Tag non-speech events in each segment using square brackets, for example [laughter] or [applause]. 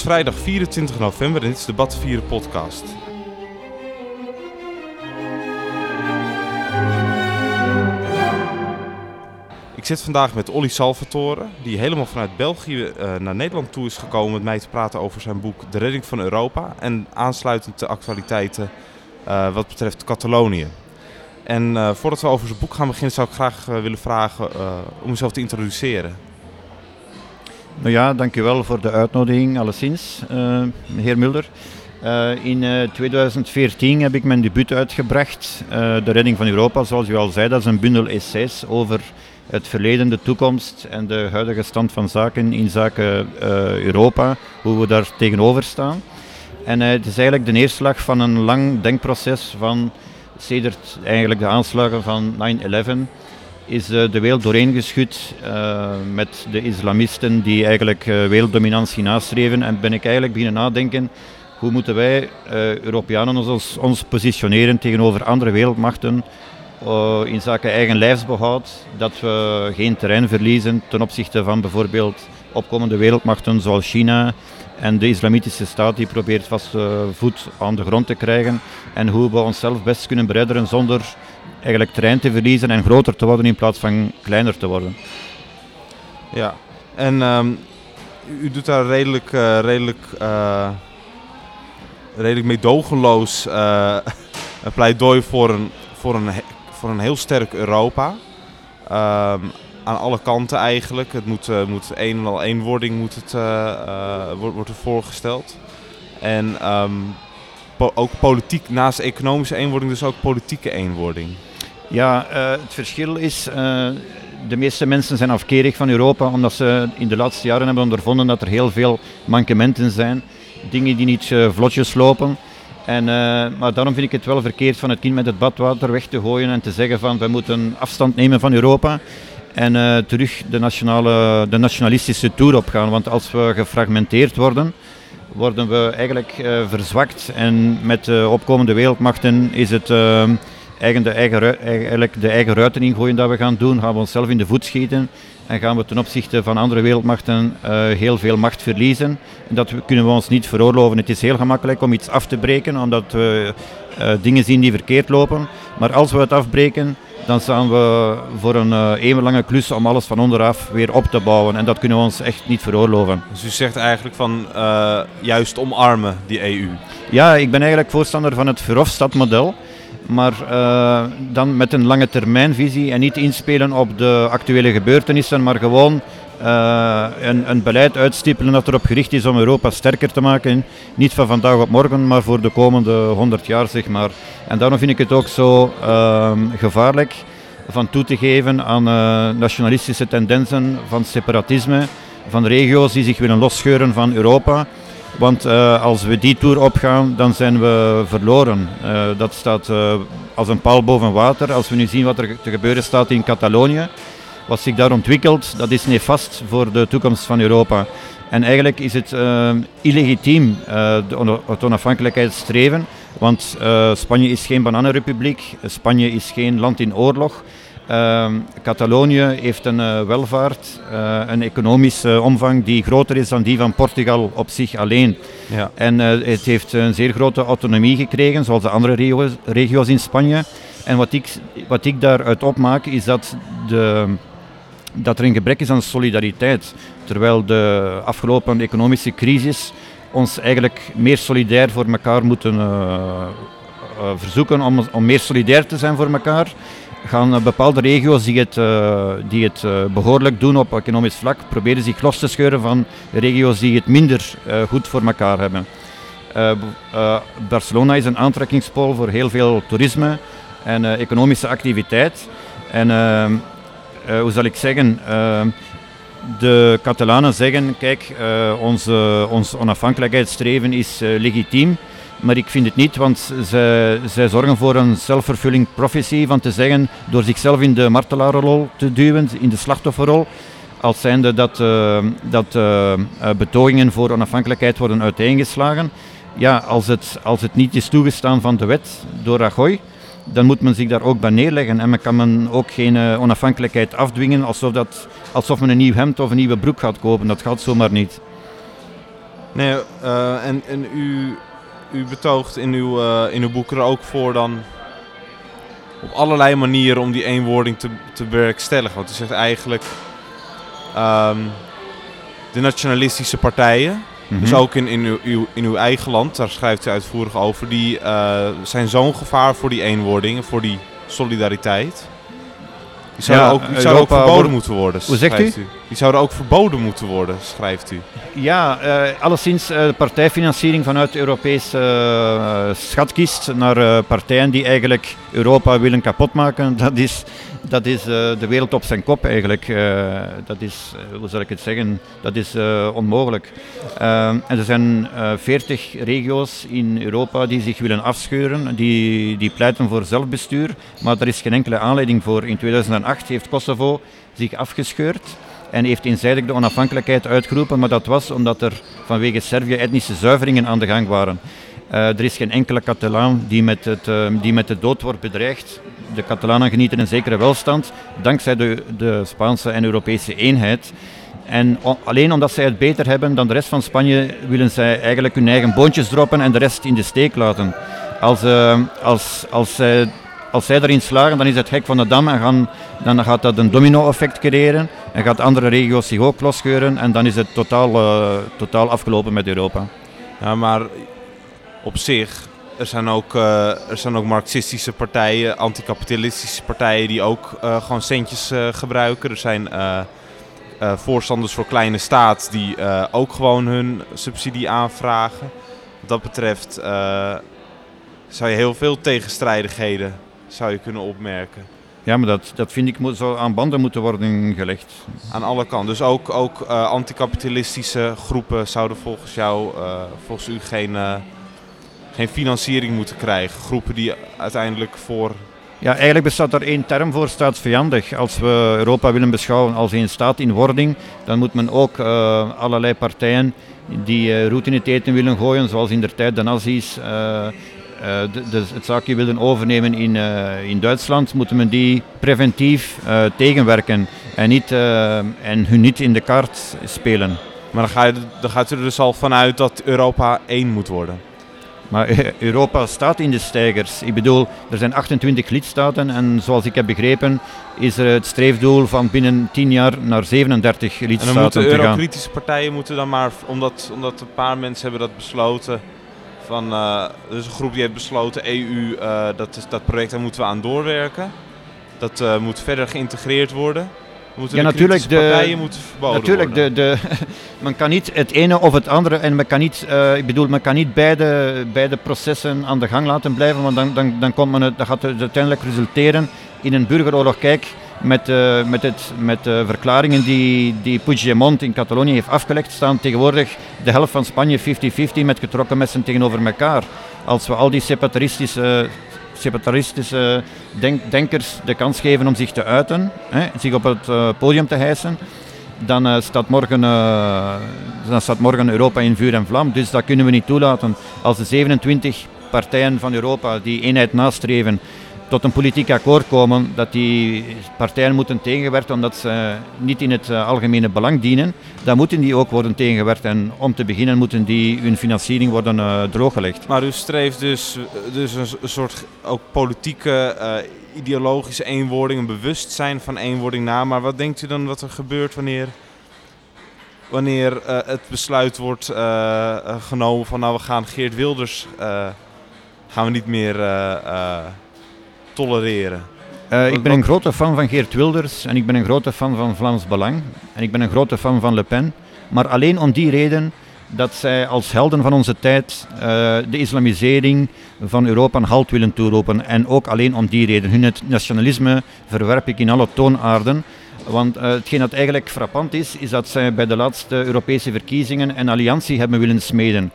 Is vrijdag 24 november en dit is de Battenvieren podcast. Ik zit vandaag met Olly Salvatore, die helemaal vanuit België eh, naar Nederland toe is gekomen met mij te praten over zijn boek De Redding van Europa en aansluitend de actualiteiten eh, wat betreft Catalonië. En eh, voordat we over zijn boek gaan beginnen, zou ik graag willen vragen om uzelf te introduceren. Nou ja, dankjewel voor de uitnodiging, alleszins, eh heer Mulder. Eh, in eh, 2014 heb ik mijn debuut uitgebracht, eh, De Redding van Europa. Zoals u al zei, dat is een bundel essays over het verleden, de toekomst en de huidige stand van zaken in zaken eh, Europa, hoe we daar tegenover staan. En eh, het is eigenlijk de neerslag van een lang denkproces van sedert eigenlijk de aanslagen van 9-11 is eh, de wereld dooreengeschud uh, met de islamisten die eigenlijk uh, werelddominantie nastreven. En ben ik eigenlijk beginnen nadenken, hoe moeten wij Europeanen ons, ons positioneren tegenover andere wereldmachten in zaken eigen lijfsbehoud, dat we geen terrein verliezen ten opzichte van bijvoorbeeld opkomende wereldmachten zoals China en de islamitische staat die probeert vast voet aan de grond te krijgen en hoe we onszelf best kunnen beredderen zonder eigenlijk terrein te verliezen en groter te worden in plaats van kleiner te worden. Ja, en um, u doet daar redelijk, uh, redelijk, uh, redelijk meedogenloos uh, [laughs] een pleidooi voor een, voor, een, voor een heel sterk Europa. Um, aan alle kanten eigenlijk. Het moet, moet een en al eenwording moet het, wordt, wordt voorgesteld. En po ook politiek, naast economische eenwording, dus ook politieke eenwording. Ja, uh, het verschil is, uh, de meeste mensen zijn afkerig van Europa omdat ze in de laatste jaren hebben ondervonden dat er heel veel mankementen zijn, dingen die niet uh, vlotjes lopen. En, maar daarom vind ik het wel verkeerd van het kind met het badwater weg te gooien en te zeggen van we moeten afstand nemen van Europa en terug de, nationale, de nationalistische toer opgaan. Want als we gefragmenteerd worden, worden we eigenlijk verzwakt en met de opkomende wereldmachten is het eigen de, eigen, eigenlijk de eigen ruiten ingooien dat we gaan doen, gaan we onszelf in de voet schieten en gaan we ten opzichte van andere wereldmachten uh, heel veel macht verliezen. En dat kunnen we ons niet veroorloven. Het is heel gemakkelijk om iets af te breken, omdat we uh, dingen zien die verkeerd lopen. Maar als we het afbreken, dan staan we voor een uh, eeuwenlange klus om alles van onderaf weer op te bouwen. En dat kunnen we ons echt niet veroorloven. Dus u zegt eigenlijk van juist omarmen die EU? Ja, ik ben eigenlijk voorstander van het Verhofstadt-model maar uh, dan met een lange termijnvisie en niet inspelen op de actuele gebeurtenissen, maar gewoon uh, een, een, beleid uitstippelen dat erop gericht is om Europa sterker te maken. Niet van vandaag op morgen, maar voor de komende 100 jaar, zeg maar. En daarom vind ik het ook zo uh, gevaarlijk van toe te geven aan uh, nationalistische tendensen, van separatisme, van regio's die zich willen losscheuren van Europa. Want uh, als we die tour opgaan, dan zijn we verloren. Uh, dat staat uh, als een paal boven water. Als we nu zien wat er te gebeuren staat in Catalonië, wat zich daar ontwikkelt, dat is nefast voor de toekomst van Europa. En eigenlijk is het illegitiem, het onafhankelijkheidsstreven. Want Spanje is geen bananenrepubliek, Spanje is geen land in oorlog. Uh, Catalonië heeft een uh, welvaart, uh, een economische omvang die groter is dan die van Portugal op zich alleen. Ja. En het heeft een zeer grote autonomie gekregen, zoals de andere regio's, regio's in Spanje. En wat ik, wat ik daaruit opmaak is dat, de, dat er een gebrek is aan solidariteit. Terwijl de afgelopen economische crisis ons eigenlijk meer solidair voor elkaar moeten verzoeken om, om meer solidair te zijn voor elkaar gaan bepaalde regio's die het, uh, die het uh, behoorlijk doen op economisch vlak, proberen zich los te scheuren van regio's die het minder goed voor elkaar hebben. Barcelona is een aantrekkingspool voor heel veel toerisme en economische activiteit. En hoe zal ik zeggen, de Catalanen zeggen, kijk, onze, ons onafhankelijkheidsstreven is legitiem. Maar ik vind het niet, want zij, zorgen voor een self-fulfilling prophecy van te zeggen, door zichzelf in de martelarenrol te duwen, in de slachtofferrol, als zijnde dat, uh, dat uh, betogingen voor onafhankelijkheid worden uiteengeslagen. Ja, als het, als het niet is toegestaan van de wet door Rajoy, dan moet men zich daar ook bij neerleggen. En men kan men ook geen onafhankelijkheid afdwingen alsof, dat, alsof men een nieuw hemd of een nieuwe broek gaat kopen. Dat gaat zomaar niet. Nee, en, en u, u betoogt in uw, uh, in uw boek er ook voor dan op allerlei manieren om die eenwording te, te bewerkstelligen. Want u zegt eigenlijk um, de nationalistische partijen, mm dus ook in, in, uw, uw, in uw eigen land, daar schrijft u uitvoerig over, die uh, zijn zo'n gevaar voor die eenwording, voor die solidariteit. Die zouden, Ja, ook, die zouden ook verboden moeten worden, Hoe zegt schrijft u? Die zouden ook verboden moeten worden, schrijft u. Ja, eh, alleszins eh, partijfinanciering vanuit de Europese eh, schatkist naar partijen die eigenlijk Europa willen kapotmaken, dat is, dat is eh, de wereld op zijn kop eigenlijk. Eh, dat is, eh, hoe zal ik het zeggen, dat is onmogelijk. Eh, en er zijn veertig regio's in Europa die zich willen afscheuren, die, die pleiten voor zelfbestuur, maar er is geen enkele aanleiding voor. In 2008 heeft Kosovo zich afgescheurd en heeft eenzijdig de onafhankelijkheid uitgeroepen, maar dat was omdat er vanwege Servië etnische zuiveringen aan de gang waren. Er is geen enkele Catalaan die met, het, eh, die met de dood wordt bedreigd. De Catalanen genieten een zekere welstand dankzij de, de Spaanse en Europese eenheid. En alleen omdat zij het beter hebben dan de rest van Spanje, willen zij eigenlijk hun eigen boontjes droppen en de rest in de steek laten. Als, eh, als, als, zij, als zij erin slagen, dan is het hek van de dam en gaan, dan gaat dat een domino-effect creëren en gaat andere regio's zich ook losscheuren en dan is het totaal, eh, totaal afgelopen met Europa. Ja, maar op zich, er zijn ook, eh, er zijn ook marxistische partijen, anticapitalistische partijen die ook eh, gewoon centjes eh, gebruiken. Er zijn voorstanders voor kleine staat die ook gewoon hun subsidie aanvragen. Wat dat betreft zou je heel veel tegenstrijdigheden zou je kunnen opmerken. Ja, maar dat, dat vind ik moet zo aan banden moeten worden gelegd. Aan alle kanten. Dus ook, ook eh, anticapitalistische groepen zouden volgens jou, volgens u geen, geen financiering moeten krijgen. Groepen die uiteindelijk voor. Ja, eigenlijk bestaat er één term voor staatsvijandig. Als we Europa willen beschouwen als een staat in wording, dan moet men ook eh, allerlei partijen die roet in het eten willen gooien, zoals in der tijd de nazi's eh, de, de- het zaakje willen overnemen in, in Duitsland, moeten men die preventief tegenwerken en, niet, en hun niet in de kaart spelen. Maar dan, ga je, dan gaat u er dus al vanuit dat Europa één moet worden. Maar eh, Europa staat in de stijgers. Ik bedoel, er zijn 28 lidstaten en zoals ik heb begrepen is er het streefdoel van binnen 10 jaar naar 37 En lidstaten dan moeten te gaan. eurokritische partijen moeten dan maar, omdat, omdat een paar mensen hebben dat besloten. Van, eh, er is een groep die heeft besloten, EU, eh, dat, is, dat project daar moeten we aan doorwerken. Dat moet verder geïntegreerd worden. Moeten Ja, de natuurlijk, de- partijen moeten verboden Natuurlijk, worden. de, de, [laughs] men kan niet het ene of het andere en men kan niet, eh, ik bedoel, men kan niet beide, beide processen aan de gang laten blijven, want dan, dan, dan, komt men het, dat gaat het uiteindelijk resulteren in een burgeroorlog. Kijk, met, eh, met, het, met de verklaringen die, die Puigdemont in Catalonië heeft afgelegd, staan tegenwoordig de helft van Spanje 50-50 met getrokken messen tegenover elkaar. Als we al die separatistische, separatistische denk- denkers de kans geven om zich te uiten, hè, zich op het eh, podium te hijsen, dan, eh, staat morgen, eh, dan staat morgen Europa in vuur en vlam. Dus dat kunnen we niet toelaten. Als de 27 partijen van Europa die eenheid nastreven tot een politiek akkoord komen, dat die partijen moeten tegengewerkt omdat ze niet in het eh, algemene belang dienen, dan moeten die ook worden tegengewerkt. En om te beginnen moeten die hun financiering worden eh, drooggelegd. Maar u streeft dus, dus een, soort ook politieke, eh, ideologische eenwording, een bewustzijn van eenwording na. Maar wat denkt u dan wat er gebeurt wanneer, wanneer eh, het besluit wordt eh, eh, genomen van nou we gaan Geert Wilders eh, gaan we niet meer eh, eh, tolereren? Eh, ik ben een grote fan van Geert Wilders en ik ben een grote fan van Vlaams Belang en ik ben een grote fan van Le Pen. Maar alleen om die reden dat zij als helden van onze tijd eh, de islamisering van Europa een halt willen toeroepen. En ook alleen om die reden. Hun het nationalisme verwerp ik in alle toonaarden. Want eh, hetgeen dat eigenlijk frappant is, is dat zij bij de laatste Europese verkiezingen een alliantie hebben willen smeden.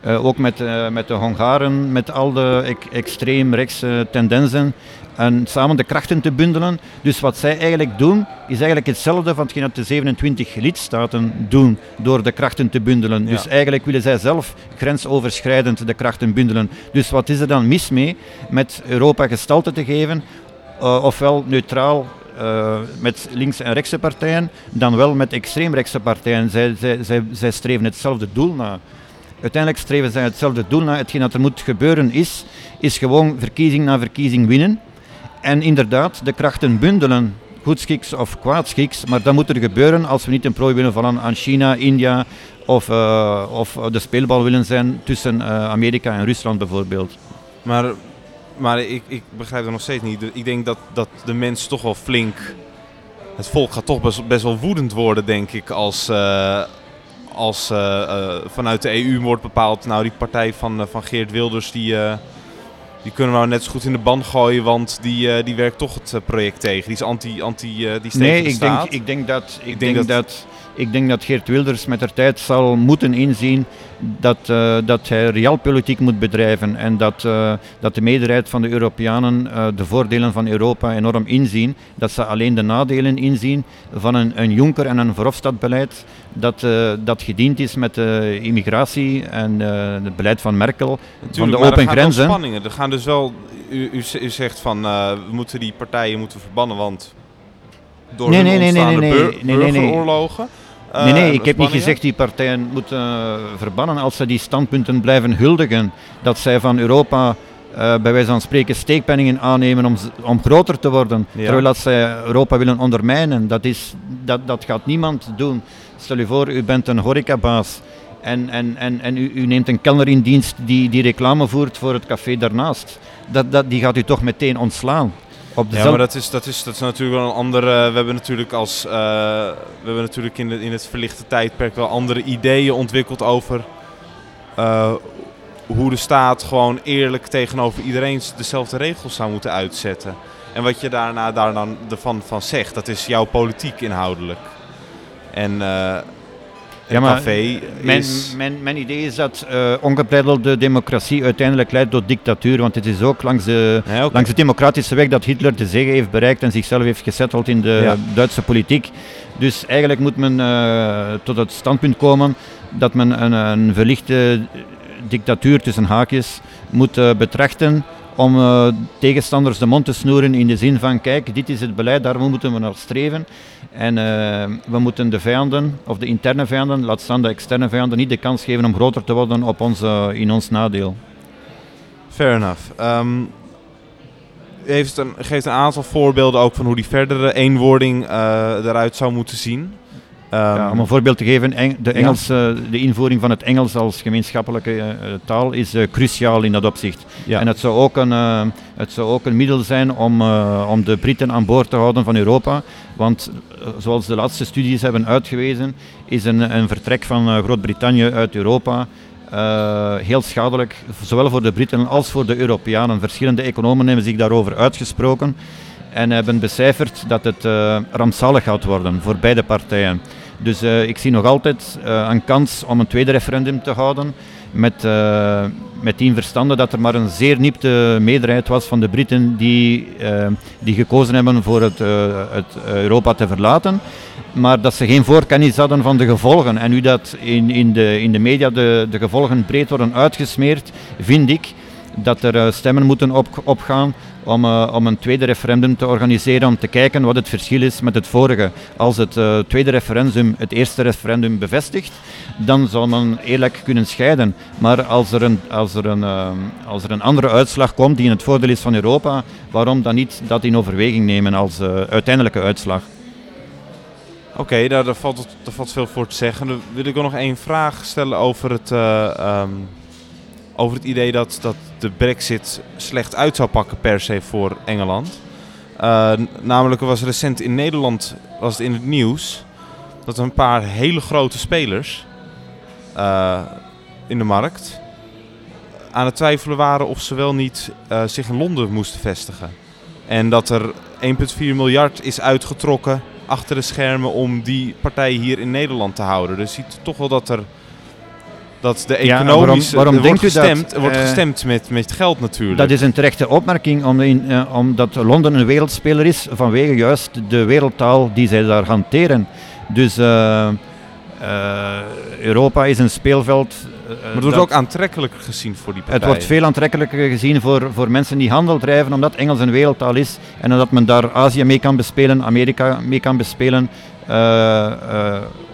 Eh, ook met, eh, met de Hongaren, met al de ek- extreemrechtse tendensen. En samen de krachten te bundelen. Dus wat zij eigenlijk doen, is eigenlijk hetzelfde van hetgeen dat de 27 lidstaten doen door de krachten te bundelen. Ja. Dus eigenlijk willen zij zelf grensoverschrijdend de krachten bundelen. Dus wat is er dan mis mee met Europa gestalte te geven? Eh, ofwel neutraal met linkse en rechtse partijen, dan wel met extreemrechtse partijen. Zij, zij, zij, zij streven hetzelfde doel na. Uiteindelijk streven zij hetzelfde doel na. Hetgeen dat er moet gebeuren is, is gewoon verkiezing na verkiezing winnen. En inderdaad, de krachten bundelen, goedschiks of kwaadschiks, maar dat moet er gebeuren als we niet een prooi willen vallen aan China, India of, uh, of de speelbal willen zijn tussen uh, Amerika en Rusland bijvoorbeeld. Maar, maar ik, ik begrijp het nog steeds niet. Ik denk dat, dat de mens toch wel flink... Het volk gaat toch best, wel woedend worden, denk ik, als, uh, als vanuit de EU wordt bepaald... Nou, die partij van, van Geert Wilders, die die kunnen we nou net zo goed in de band gooien, want die, uh, die werkt toch het uh, project tegen. Die is anti, anti uh, die Nee, ik denk, ik denk dat, ik, ik denk, denk dat, dat, ik denk dat Geert Wilders met de tijd zal moeten inzien dat, uh, dat hij realpolitiek moet bedrijven en dat, dat de meerderheid van de Europeanen de voordelen van Europa enorm inzien. Dat ze alleen de nadelen inzien van een, een Juncker en een Verhofstadt-beleid dat, dat gediend is met de immigratie en het beleid van Merkel, Natuurlijk, van de open grenzen. Gaan dus wel, u, u, u zegt van we moeten die partijen moeten verbannen, want door nee, nee, nee, nee, nee, nee, burgeroorlogen... Uh, nee, nee, ik heb niet gezegd die partijen moeten uh, verbannen als ze die standpunten blijven huldigen. Dat zij van Europa uh, bij wijze van spreken steekpenningen aannemen om, om groter te worden. Ja. Terwijl dat zij Europa willen ondermijnen. Dat, is, dat, dat gaat niemand doen. Stel u voor, u bent een horecabaas en, en, en, en u, u, neemt een kelner in dienst die, die reclame voert voor het café daarnaast. Dat, dat, die gaat u toch meteen ontslaan ja, maar dat is, dat, is, dat is natuurlijk wel een andere. We hebben natuurlijk, als, uh, we hebben natuurlijk in, de, in het verlichte tijdperk wel andere ideeën ontwikkeld over uh, hoe de staat gewoon eerlijk tegenover iedereen dezelfde regels zou moeten uitzetten. En wat je daarna daar dan ervan van zegt, dat is jouw politiek inhoudelijk. En uh, ja, maar mijn, mijn, mijn, idee is dat uh, ongebreidelde democratie uiteindelijk leidt tot dictatuur. Want het is ook langs de, langs de democratische weg dat Hitler de zege heeft bereikt en zichzelf heeft gesetteld in de Duitse politiek. Dus eigenlijk moet men uh, tot het standpunt komen dat men een, een verlichte dictatuur tussen haakjes moet uh, betrachten om uh, tegenstanders de mond te snoeren in de zin van kijk, dit is het beleid, daar moeten we naar streven. En uh, we moeten de vijanden, of de interne vijanden, laat staan de externe vijanden, niet de kans geven om groter te worden op ons, uh, in ons nadeel. Fair enough. Um, heeft geeft een aantal voorbeelden ook van hoe die verdere eenwording eruit zou moeten zien. Ja, om een ehm, voorbeeld te geven, de, Engels, ja. de invoering van het Engels als gemeenschappelijke uh, taal is uh, cruciaal in dat opzicht. Ja. En het zou, ook een, uh, het zou ook een middel zijn om, om de Britten aan boord te houden van Europa. Want zoals de laatste studies hebben uitgewezen, is een, een vertrek van Groot-Brittannië uit Europa heel schadelijk, zowel voor de Britten als voor de Europeanen. Verschillende economen hebben zich daarover uitgesproken en hebben becijferd dat het rampzalig gaat worden voor beide partijen. Dus uh, ik zie nog altijd uh, een kans om een tweede referendum te houden. Met, uh, met die verstande dat er maar een zeer nipte meerderheid was van de Britten die, die gekozen hebben voor het, het Europa te verlaten. Maar dat ze geen voorkennis hadden van de gevolgen. En nu dat in, in, de, in de media de, de gevolgen breed worden uitgesmeerd, vind ik dat er stemmen moeten op, opgaan om, uh, om een tweede referendum te organiseren om te kijken wat het verschil is met het vorige. Als het uh, tweede referendum het eerste referendum bevestigt, dan zal men eerlijk kunnen scheiden. Maar als er een, als er een, uh, als er een andere uitslag komt die in het voordeel is van Europa, waarom dan niet dat in overweging nemen als uiteindelijke uitslag? Oké, okay, daar, valt, valt veel voor te zeggen. Dan wil ik nog één vraag stellen over het... Um over het idee dat, dat de brexit slecht uit zou pakken per se voor Engeland. Uh, namelijk was recent in Nederland was het in het nieuws dat een paar hele grote spelers uh, in de markt aan het twijfelen waren of ze wel niet uh, zich in Londen moesten vestigen. En dat er 1,4 miljard is uitgetrokken achter de schermen om die partijen hier in Nederland te houden. Dus je ziet toch wel dat er dat de economische... Ja, waarom, denkt wordt gestemd, dat? wordt gestemd met, met geld natuurlijk. Dat is een terechte opmerking, om in, uh, omdat Londen een wereldspeler is vanwege juist de wereldtaal die zij daar hanteren. Dus uh, uh, Europa is een speelveld... maar het wordt ook aantrekkelijker gezien voor die partijen. Het wordt veel aantrekkelijker gezien voor, voor mensen die handel drijven, omdat Engels een wereldtaal is en omdat men daar Azië mee kan bespelen, Amerika mee kan bespelen,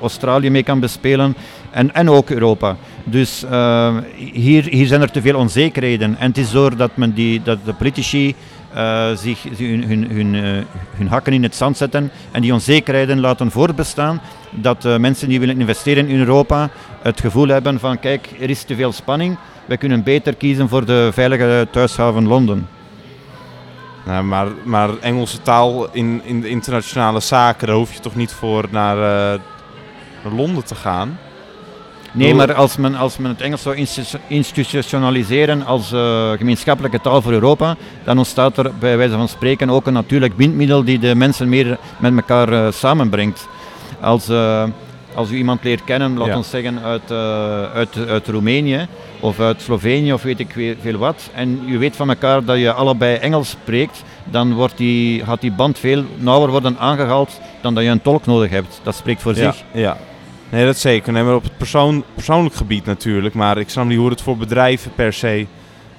Australië mee kan bespelen en, en ook Europa. Dus uh, hier, hier zijn er te veel onzekerheden. En het is doordat men die, dat de politici uh, zich hun, hun, hun, uh, hun, hakken in het zand zetten en die onzekerheden laten voortbestaan, dat uh, mensen die willen investeren in Europa het gevoel hebben van kijk, er is te veel spanning, we kunnen beter kiezen voor de veilige thuishaven Londen. Nou, maar, maar Engelse taal in, in de internationale zaken, daar hoef je toch niet voor naar, naar Londen te gaan? Nee, maar als men, als men het Engels zou institutionaliseren als uh, gemeenschappelijke taal voor Europa, dan ontstaat er bij wijze van spreken ook een natuurlijk bindmiddel die de mensen meer met elkaar uh, samenbrengt. Als, uh, als u iemand leert kennen, laat ja. ons zeggen uit, uit, uit Roemenië of uit Slovenië of weet ik veel wat, en u weet van elkaar dat je allebei Engels spreekt, dan wordt die, gaat die band veel nauwer worden aangehaald dan dat je een tolk nodig hebt. Dat spreekt voor ja, zich. Ja, Nee, dat zeker. Nee, maar op het persoon, persoonlijk gebied natuurlijk. Maar ik snap niet hoe het voor bedrijven per se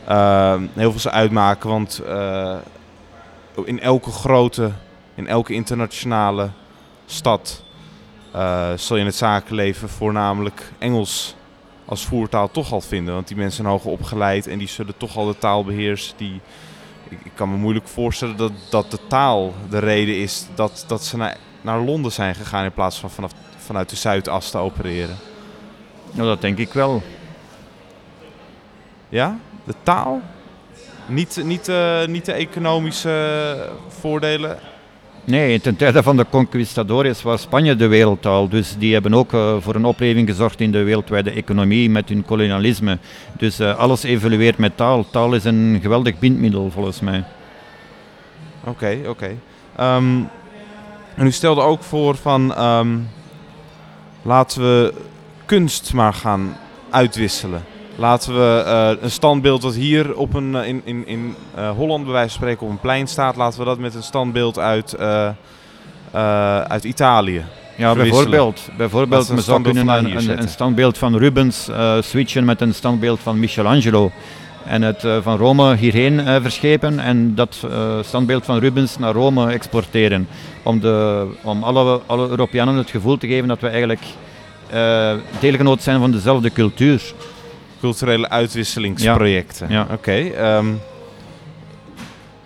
uh, heel veel zou uitmaken. Want uh, in elke grote, in elke internationale stad uh, zul je in het zakenleven voornamelijk Engels als voertaal toch al vinden. Want die mensen zijn hoger opgeleid en die zullen toch al de taal beheersen. Die, ik, ik, kan me moeilijk voorstellen dat, dat de taal de reden is dat, dat ze naar, naar Londen zijn gegaan in plaats van vanaf vanuit de Zuidas te opereren? Nou, dat denk ik wel. Ja? De taal? Niet, niet, uh, niet de economische voordelen? Nee, ten tijde van de conquistadores was Spanje de wereldtaal. Dus die hebben ook uh, voor een opleving gezorgd in de wereldwijde economie met hun kolonialisme. Dus uh, alles evolueert met taal. Taal is een geweldig bindmiddel volgens mij. Oké, okay, oké. Okay. Um, en u stelde ook voor van um, laten we kunst maar gaan uitwisselen. Laten we uh, een standbeeld dat hier op een, in, in, in uh, Holland bij wijze van spreken op een plein staat, laten we dat met een standbeeld uit, uh, uit Italië. Ja, bijvoorbeeld. Bijvoorbeeld, we kunnen een, een, een, standbeeld van Rubens switchen met een standbeeld van Michelangelo. En het van Rome hierheen verschepen en dat standbeeld van Rubens naar Rome exporteren. Om, de, om alle, alle Europeanen het gevoel te geven dat we eigenlijk deelgenoot zijn van dezelfde cultuur culturele uitwisselingsprojecten. Ja. Oké. Okay, um,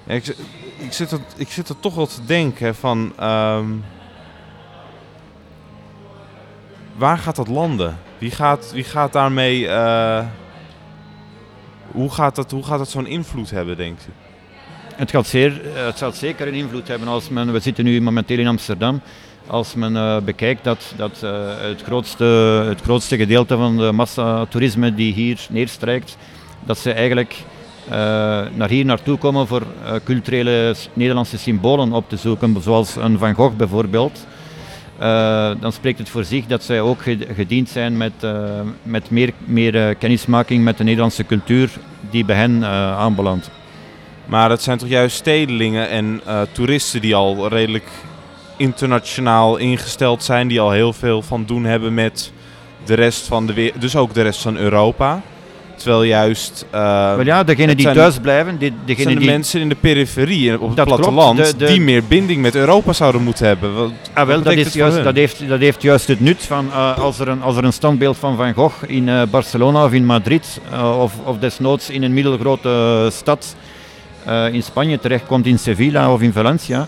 ik, ik, zit er, ik zit er toch wel te denken van... Um, waar gaat dat landen? Wie gaat, wie gaat daarmee... Hoe gaat dat, hoe gaat dat zo'n invloed hebben, denkt u? Het gaat, zeer, het zal zeker een invloed hebben als men... We zitten nu momenteel in Amsterdam als men uh, bekijkt dat, dat uh, het, grootste, het grootste gedeelte van de massatoerisme die hier neerstrijkt, dat ze eigenlijk naar hier naartoe komen voor culturele Nederlandse symbolen op te zoeken, zoals een Van Gogh bijvoorbeeld. Dan spreekt het voor zich dat zij ook gediend zijn met, met meer, meer kennismaking met de Nederlandse cultuur die bij hen aanbelandt. Maar het zijn toch juist stedelingen en toeristen die al redelijk internationaal ingesteld zijn, die al heel veel van doen hebben met de rest van de wereld, dus ook de rest van Europa. Terwijl juist. Uh, ja, degenen die thuis blijven, die, degene zijn de die... mensen in de periferie, op het platteland, die meer binding met Europa zouden moeten hebben. Wat, ah, wel, dat, is juist, dat, heeft, dat heeft juist het nut van uh, als, er een, als er een standbeeld van Van Gogh in uh, Barcelona of in Madrid, of, of desnoods in een middelgrote stad in Spanje terechtkomt, in Sevilla of in Valencia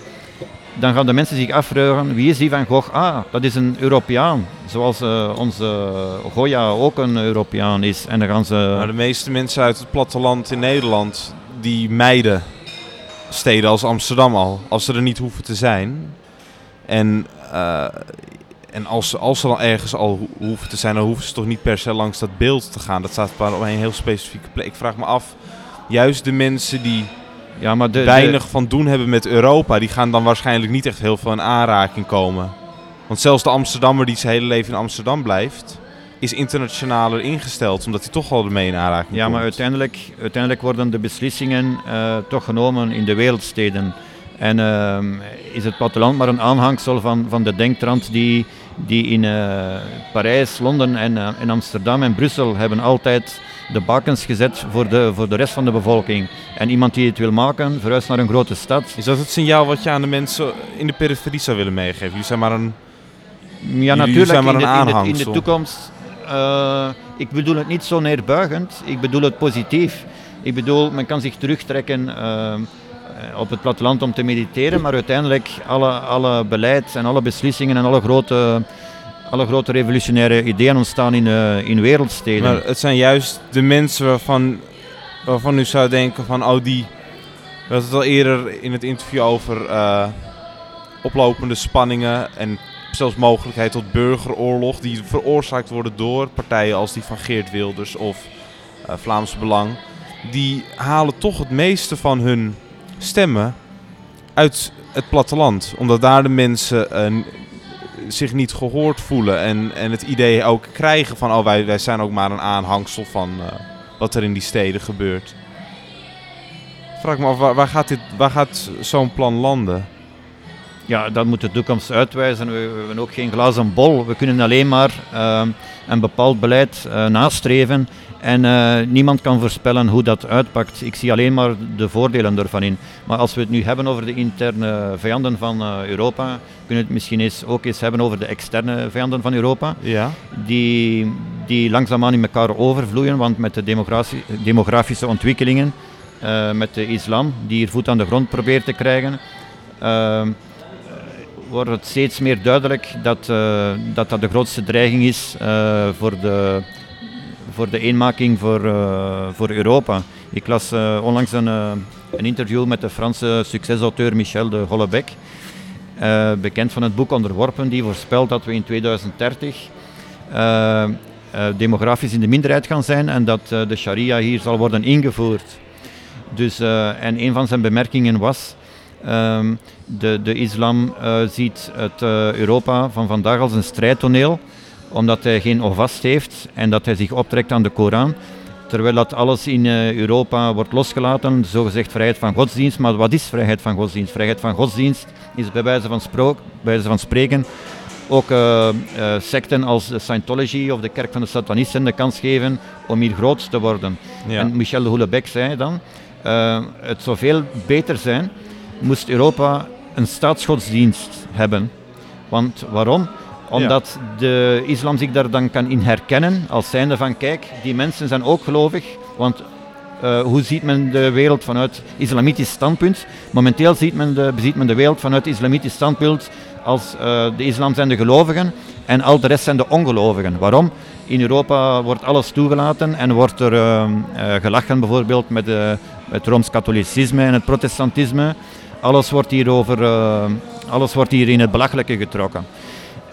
dan gaan de mensen zich afvragen wie is die van Gogh? Ah, dat is een Europeaan. Zoals uh, onze Goya ook een Europeaan is. En dan gaan ze... Maar de meeste mensen uit het platteland in Nederland die mijden steden als Amsterdam al. Als ze er niet hoeven te zijn. En, uh, en als, als ze dan ergens al hoeven te zijn, dan hoeven ze toch niet per se langs dat beeld te gaan. Dat staat op een heel specifieke plek. Ik vraag me af, juist de mensen die ja, maar de, weinig van doen hebben met Europa, die gaan dan waarschijnlijk niet echt heel veel in aanraking komen. Want zelfs de Amsterdammer die zijn hele leven in Amsterdam blijft, is internationaler ingesteld, omdat hij toch al ermee in aanraking komt. Ja, maar uiteindelijk, uiteindelijk worden de beslissingen uh, toch genomen in de wereldsteden. En uh, is het platteland maar een aanhangsel van, van de denktrand die, die in uh, Parijs, Londen en, uh, en Amsterdam en Brussel hebben altijd de bakens gezet voor de, voor de rest van de bevolking. En iemand die het wil maken, verhuist naar een grote stad. Is dat het signaal wat je aan de mensen in de periferie zou willen meegeven? Jullie zijn maar een Ja, natuurlijk. Zijn maar een in, de, in, de, in, de, toekomst uh, ik bedoel het niet zo neerbuigend, ik bedoel het positief. Ik bedoel, men kan zich terugtrekken uh, op het platteland om te mediteren, maar uiteindelijk alle, alle beleid en alle beslissingen en alle grote, alle grote revolutionaire ideeën ontstaan in, uh, in wereldsteden. Maar het zijn juist de mensen waarvan, waarvan u zou denken van, oh die, we hadden het al eerder in het interview over uh, oplopende spanningen en zelfs mogelijkheid tot burgeroorlog die veroorzaakt worden door partijen als die van Geert Wilders of uh, Vlaams Belang. Die halen toch het meeste van hun stemmen uit het platteland. Omdat daar de mensen zich niet gehoord voelen en, en het idee ook krijgen van oh wij, wij zijn ook maar een aanhangsel van uh, wat er in die steden gebeurt. Vraag me af, waar, waar gaat, dit, waar gaat zo'n plan landen? ja, dat moet de toekomst uitwijzen. We, we hebben ook geen glazen bol. We kunnen alleen maar uh, een bepaald beleid uh, nastreven. En uh, niemand kan voorspellen hoe dat uitpakt. Ik zie alleen maar de voordelen ervan in. Maar als we het nu hebben over de interne vijanden van Europa, kunnen we het misschien eens ook eens hebben over de externe vijanden van Europa. Ja. Die, die langzaamaan in elkaar overvloeien, want met de demografische ontwikkelingen, met de islam, die hier voet aan de grond probeert te krijgen wordt het steeds meer duidelijk dat dat, dat de grootste dreiging is voor, de, voor de eenmaking voor, uh, voor Europa. Ik las onlangs een, een interview met de Franse succesauteur Michel de Hollebec, bekend van het boek Onderworpen, die voorspelt dat we in 2030 demografisch in de minderheid gaan zijn en dat de sharia hier zal worden ingevoerd. Dus, en een van zijn bemerkingen was Um, de, de islam ziet het Europa van vandaag als een strijdtoneel, omdat hij geen ovast heeft en dat hij zich optrekt aan de Koran. Terwijl dat alles in uh, Europa wordt losgelaten, zogezegd vrijheid van godsdienst. Maar wat is vrijheid van godsdienst? Vrijheid van godsdienst is bij wijze van, sprook, bij wijze van spreken ook secten als Scientology of de kerk van de satanisten de kans geven om hier groot te worden. Ja. En Michel de Houellebecq zei dan, het zou veel beter zijn moest Europa een staatsgodsdienst hebben. Want waarom? Omdat de islam zich daar dan kan in herkennen als zijnde van kijk, die mensen zijn ook gelovig. Want uh, hoe ziet men de wereld vanuit islamitisch standpunt? Momenteel ziet men de, beziet men de wereld vanuit islamitisch standpunt als uh, de islam zijn de gelovigen en al de rest zijn de ongelovigen. Waarom? In Europa wordt alles toegelaten en wordt er uh, gelachen bijvoorbeeld met het Rooms-Katholicisme en het Protestantisme. Alles wordt, hier over, uh, alles wordt hier in het belachelijke getrokken.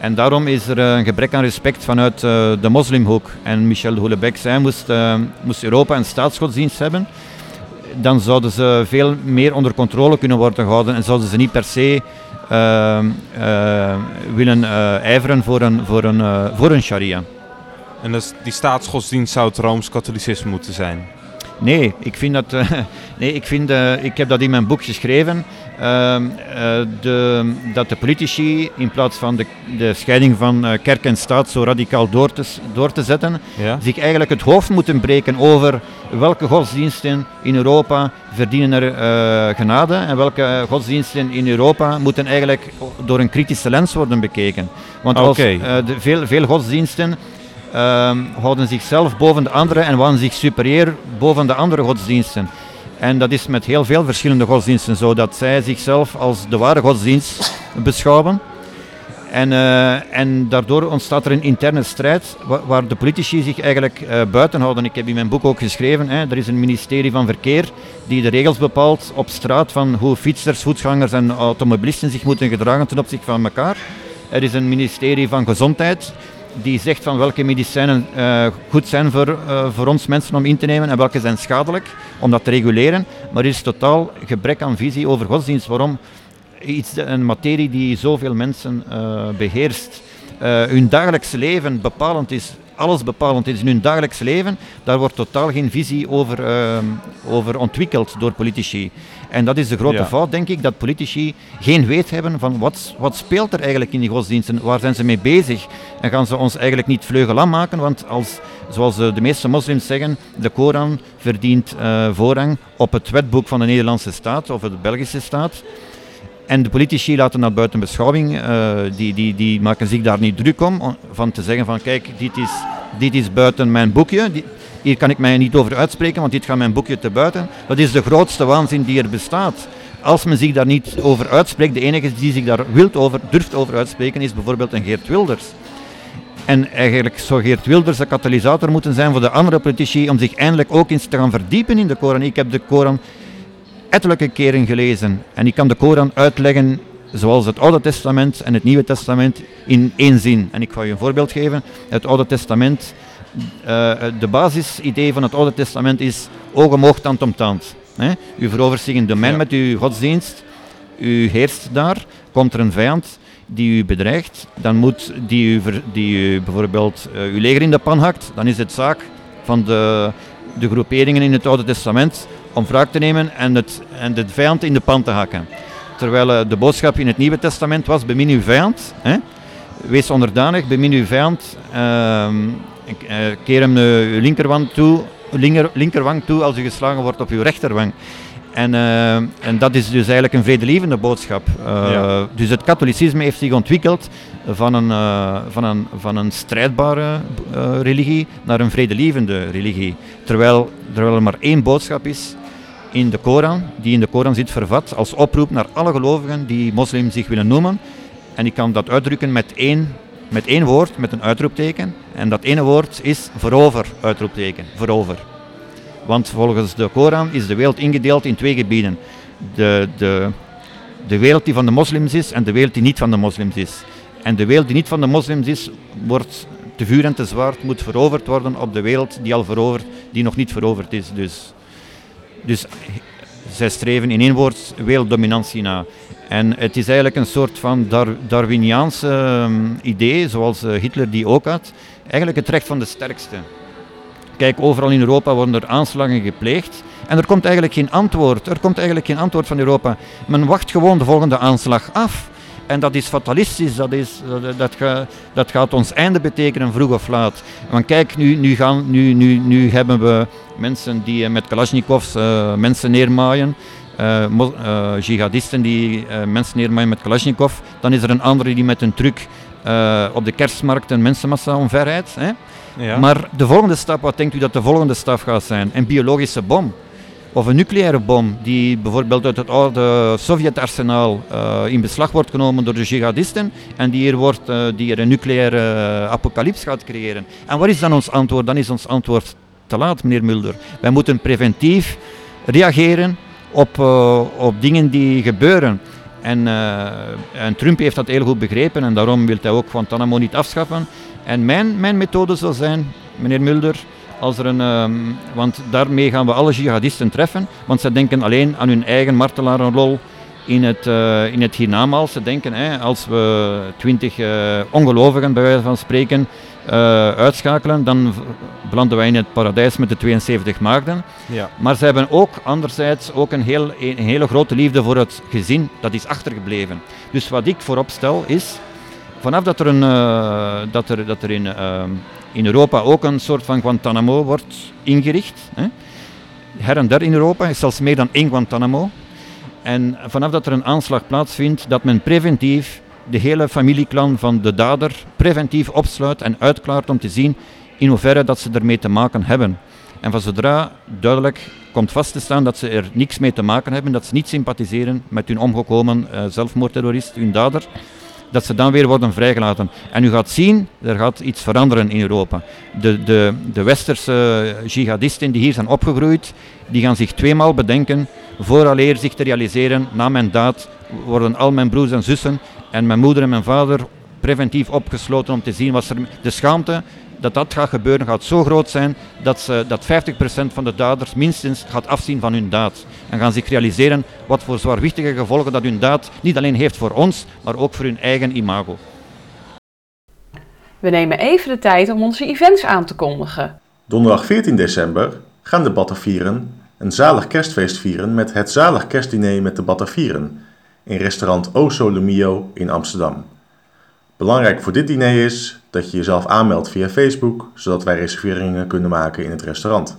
En daarom is er een gebrek aan respect vanuit uh, de moslimhoek. En Michel de Houellebecq zei, moest, uh, moest Europa een staatsgodsdienst hebben, dan zouden ze veel meer onder controle kunnen worden gehouden en zouden ze niet per se willen ijveren voor een, voor, een, voor een sharia. En dus die staatsgodsdienst zou het Rooms-Katholicisme moeten zijn? Nee, ik vind dat. Uh, [laughs] nee, ik, vind, uh, ik heb dat in mijn boek geschreven. Uh, de, dat de politici in plaats van de, de scheiding van kerk en staat zo radicaal door te, door te zetten, ja. zich eigenlijk het hoofd moeten breken over welke godsdiensten in Europa verdienen er genade en welke godsdiensten in Europa moeten eigenlijk door een kritische lens worden bekeken. Want als, de, veel, veel godsdiensten um, houden zichzelf boven de anderen en waren zich superieur boven de andere godsdiensten. En dat is met heel veel verschillende godsdiensten zo, dat zij zichzelf als de ware godsdienst beschouwen. En, uh, en daardoor ontstaat er een interne strijd waar, de politici zich eigenlijk uh, buiten houden. Ik heb in mijn boek ook geschreven, hè, er is een ministerie van Verkeer die de regels bepaalt op straat van hoe fietsers, voetgangers en automobilisten zich moeten gedragen ten opzichte van elkaar. Er is een ministerie van Gezondheid die zegt van welke medicijnen uh, goed zijn voor, uh, voor ons mensen om in te nemen en welke zijn schadelijk, om dat te reguleren. Maar er is totaal gebrek aan visie over godsdienst. Waarom? Iets, een materie die zoveel mensen uh, beheerst, hun dagelijkse leven bepalend is alles bepalend is in hun dagelijks leven, daar wordt totaal geen visie over, over ontwikkeld door politici. En dat is de grote fout, denk ik, dat politici geen weet hebben van wat, wat speelt er eigenlijk in die godsdiensten, waar zijn ze mee bezig? En gaan ze ons eigenlijk niet vleugelam maken, want als, zoals de meeste moslims zeggen, de Koran verdient uh, voorrang op het wetboek van de Nederlandse staat of de Belgische staat. En de politici laten dat buiten beschouwing, uh, die, die, die maken zich daar niet druk om, van te zeggen van kijk, dit is dit is buiten mijn boekje, hier kan ik mij niet over uitspreken, want dit gaat mijn boekje te buiten. Dat is de grootste waanzin die er bestaat. Als men zich daar niet over uitspreekt, de enige die zich daar wilt over, durft over uitspreken, is bijvoorbeeld een Geert Wilders. En eigenlijk zou Geert Wilders de katalysator moeten zijn voor de andere politici om zich eindelijk ook eens te gaan verdiepen in de Koran. Ik heb de Koran ettelijke keren gelezen en ik kan de Koran uitleggen zoals het Oude Testament en het Nieuwe Testament in één zin. En ik ga je een voorbeeld geven. Het Oude Testament, uh, de basisidee van het Oude Testament is oog om oog, tand om tand. Hè? U verovert zich een domein met uw godsdienst, u heerst daar, komt er een vijand die u bedreigt, dan moet die u, die u bijvoorbeeld uh, uw leger in de pan hakt, dan is het zaak van de, de groeperingen in het Oude Testament om wraak te nemen en, het, en de vijand in de pan te hakken. Terwijl uh, de boodschap in het Nieuwe Testament was, bemin uw vijand, hè? wees onderdanig, bemin uw vijand, uh, keer hem uw linkerwang toe, linker, linkerwang toe als u geslagen wordt op uw rechterwang. En, uh, en dat is dus eigenlijk een vredelievende boodschap. Uh, Dus het katholicisme heeft zich ontwikkeld van een, uh, van een, van een strijdbare religie naar een vredelievende religie. Terwijl, terwijl er maar één boodschap is in de Koran, die in de Koran zit vervat als oproep naar alle gelovigen die moslim zich willen noemen. En ik kan dat uitdrukken met één, met één woord, met een uitroepteken. En dat ene woord is voorover, uitroepteken, voorover. Want volgens de Koran is de wereld ingedeeld in twee gebieden. De, de, de wereld die van de moslims is en de wereld die niet van de moslims is. En de wereld die niet van de moslims is, wordt te vuur en te zwaard, moet veroverd worden op de wereld die al veroverd, die nog niet veroverd is. Dus, dus zij streven in één woord werelddominantie na. En het is eigenlijk een soort van Dar Darwiniaanse um, idee, zoals uh, Hitler die ook had. Eigenlijk het recht van de sterkste. Kijk, overal in Europa worden er aanslagen gepleegd. En er komt eigenlijk geen antwoord. Er komt eigenlijk geen antwoord van Europa. Men wacht gewoon de volgende aanslag af. En dat is fatalistisch, dat, is, dat, dat, dat gaat ons einde betekenen, vroeg of laat. Want kijk, nu, nu, gaan, nu, nu, nu hebben we mensen die met Kalashnikovs uh, mensen neermaaien. Uh, uh, jihadisten die mensen neermaaien met Kalashnikov. Dan is er een andere die met een truck op de kerstmarkt een mensenmassa omverrijdt. Hè? Ja. Maar de volgende stap, wat denkt u dat de volgende stap gaat zijn? Een biologische bom. Of een nucleaire bom die bijvoorbeeld uit het oude Sovjet-arsenaal uh, in beslag wordt genomen door de jihadisten en die hier, wordt, uh, die er een nucleaire uh, apocalyps gaat creëren. En wat is dan ons antwoord? Dan is ons antwoord te laat, meneer Mulder. Wij moeten preventief reageren op, op dingen die gebeuren. En, en Trump heeft dat heel goed begrepen en daarom wil hij ook Guantanamo niet afschaffen. En mijn, mijn methode zal zijn, meneer Mulder, als er een, um, want daarmee gaan we alle jihadisten treffen, want ze denken alleen aan hun eigen martelarenrol in het, uh, in het hiernamaals. Ze denken, hè, als we twintig uh, ongelovigen, bij wijze van spreken, uh, uitschakelen, dan belanden wij in het paradijs met de 72 maagden. Ja. Maar ze hebben ook anderzijds ook een, heel, een hele grote liefde voor het gezin dat is achtergebleven. Dus wat ik voorop stel is, vanaf dat er, een, uh, dat er, dat er in, uh, in Europa ook een soort van Guantanamo wordt ingericht, hè, her en der in Europa, is zelfs meer dan één Guantanamo. En vanaf dat er een aanslag plaatsvindt, dat men preventief de hele familieklan van de dader preventief opsluit en uitklaart om te zien in hoeverre dat ze ermee te maken hebben. En van zodra duidelijk komt vast te staan dat ze er niks mee te maken hebben, dat ze niet sympathiseren met hun omgekomen uh, zelfmoordterrorist, hun dader, dat ze dan weer worden vrijgelaten. En u gaat zien, er gaat iets veranderen in Europa. De, de, de westerse jihadisten die hier zijn opgegroeid, die gaan zich tweemaal bedenken vooraleer zich te realiseren, na mijn daad worden al mijn broers en zussen en mijn moeder en mijn vader preventief opgesloten om te zien wat er... De schaamte dat dat gaat gebeuren gaat zo groot zijn dat, ze, dat 50% van de daders minstens gaat afzien van hun daad. En gaan zich realiseren wat voor zwaarwichtige gevolgen dat hun daad niet alleen heeft voor ons, maar ook voor hun eigen imago. We nemen even de tijd om onze events aan te kondigen. Donderdag 14 december gaan de Batavieren een zalig kerstfeest vieren met het zalig kerstdiner met de Batavieren in restaurant O Sole Mio in Amsterdam. Belangrijk voor dit diner is dat je jezelf aanmeldt via Facebook, zodat wij reserveringen kunnen maken in het restaurant.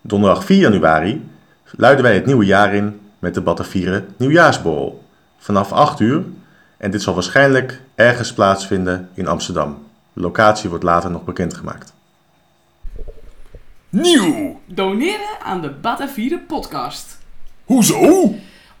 Donderdag 4 januari luiden wij het nieuwe jaar in met de Batavieren Nieuwjaarsborrel vanaf 8 uur en dit zal waarschijnlijk ergens plaatsvinden in Amsterdam. De locatie wordt later nog bekendgemaakt. Nieuw! Doneren aan de Batavieren podcast. Hoezo?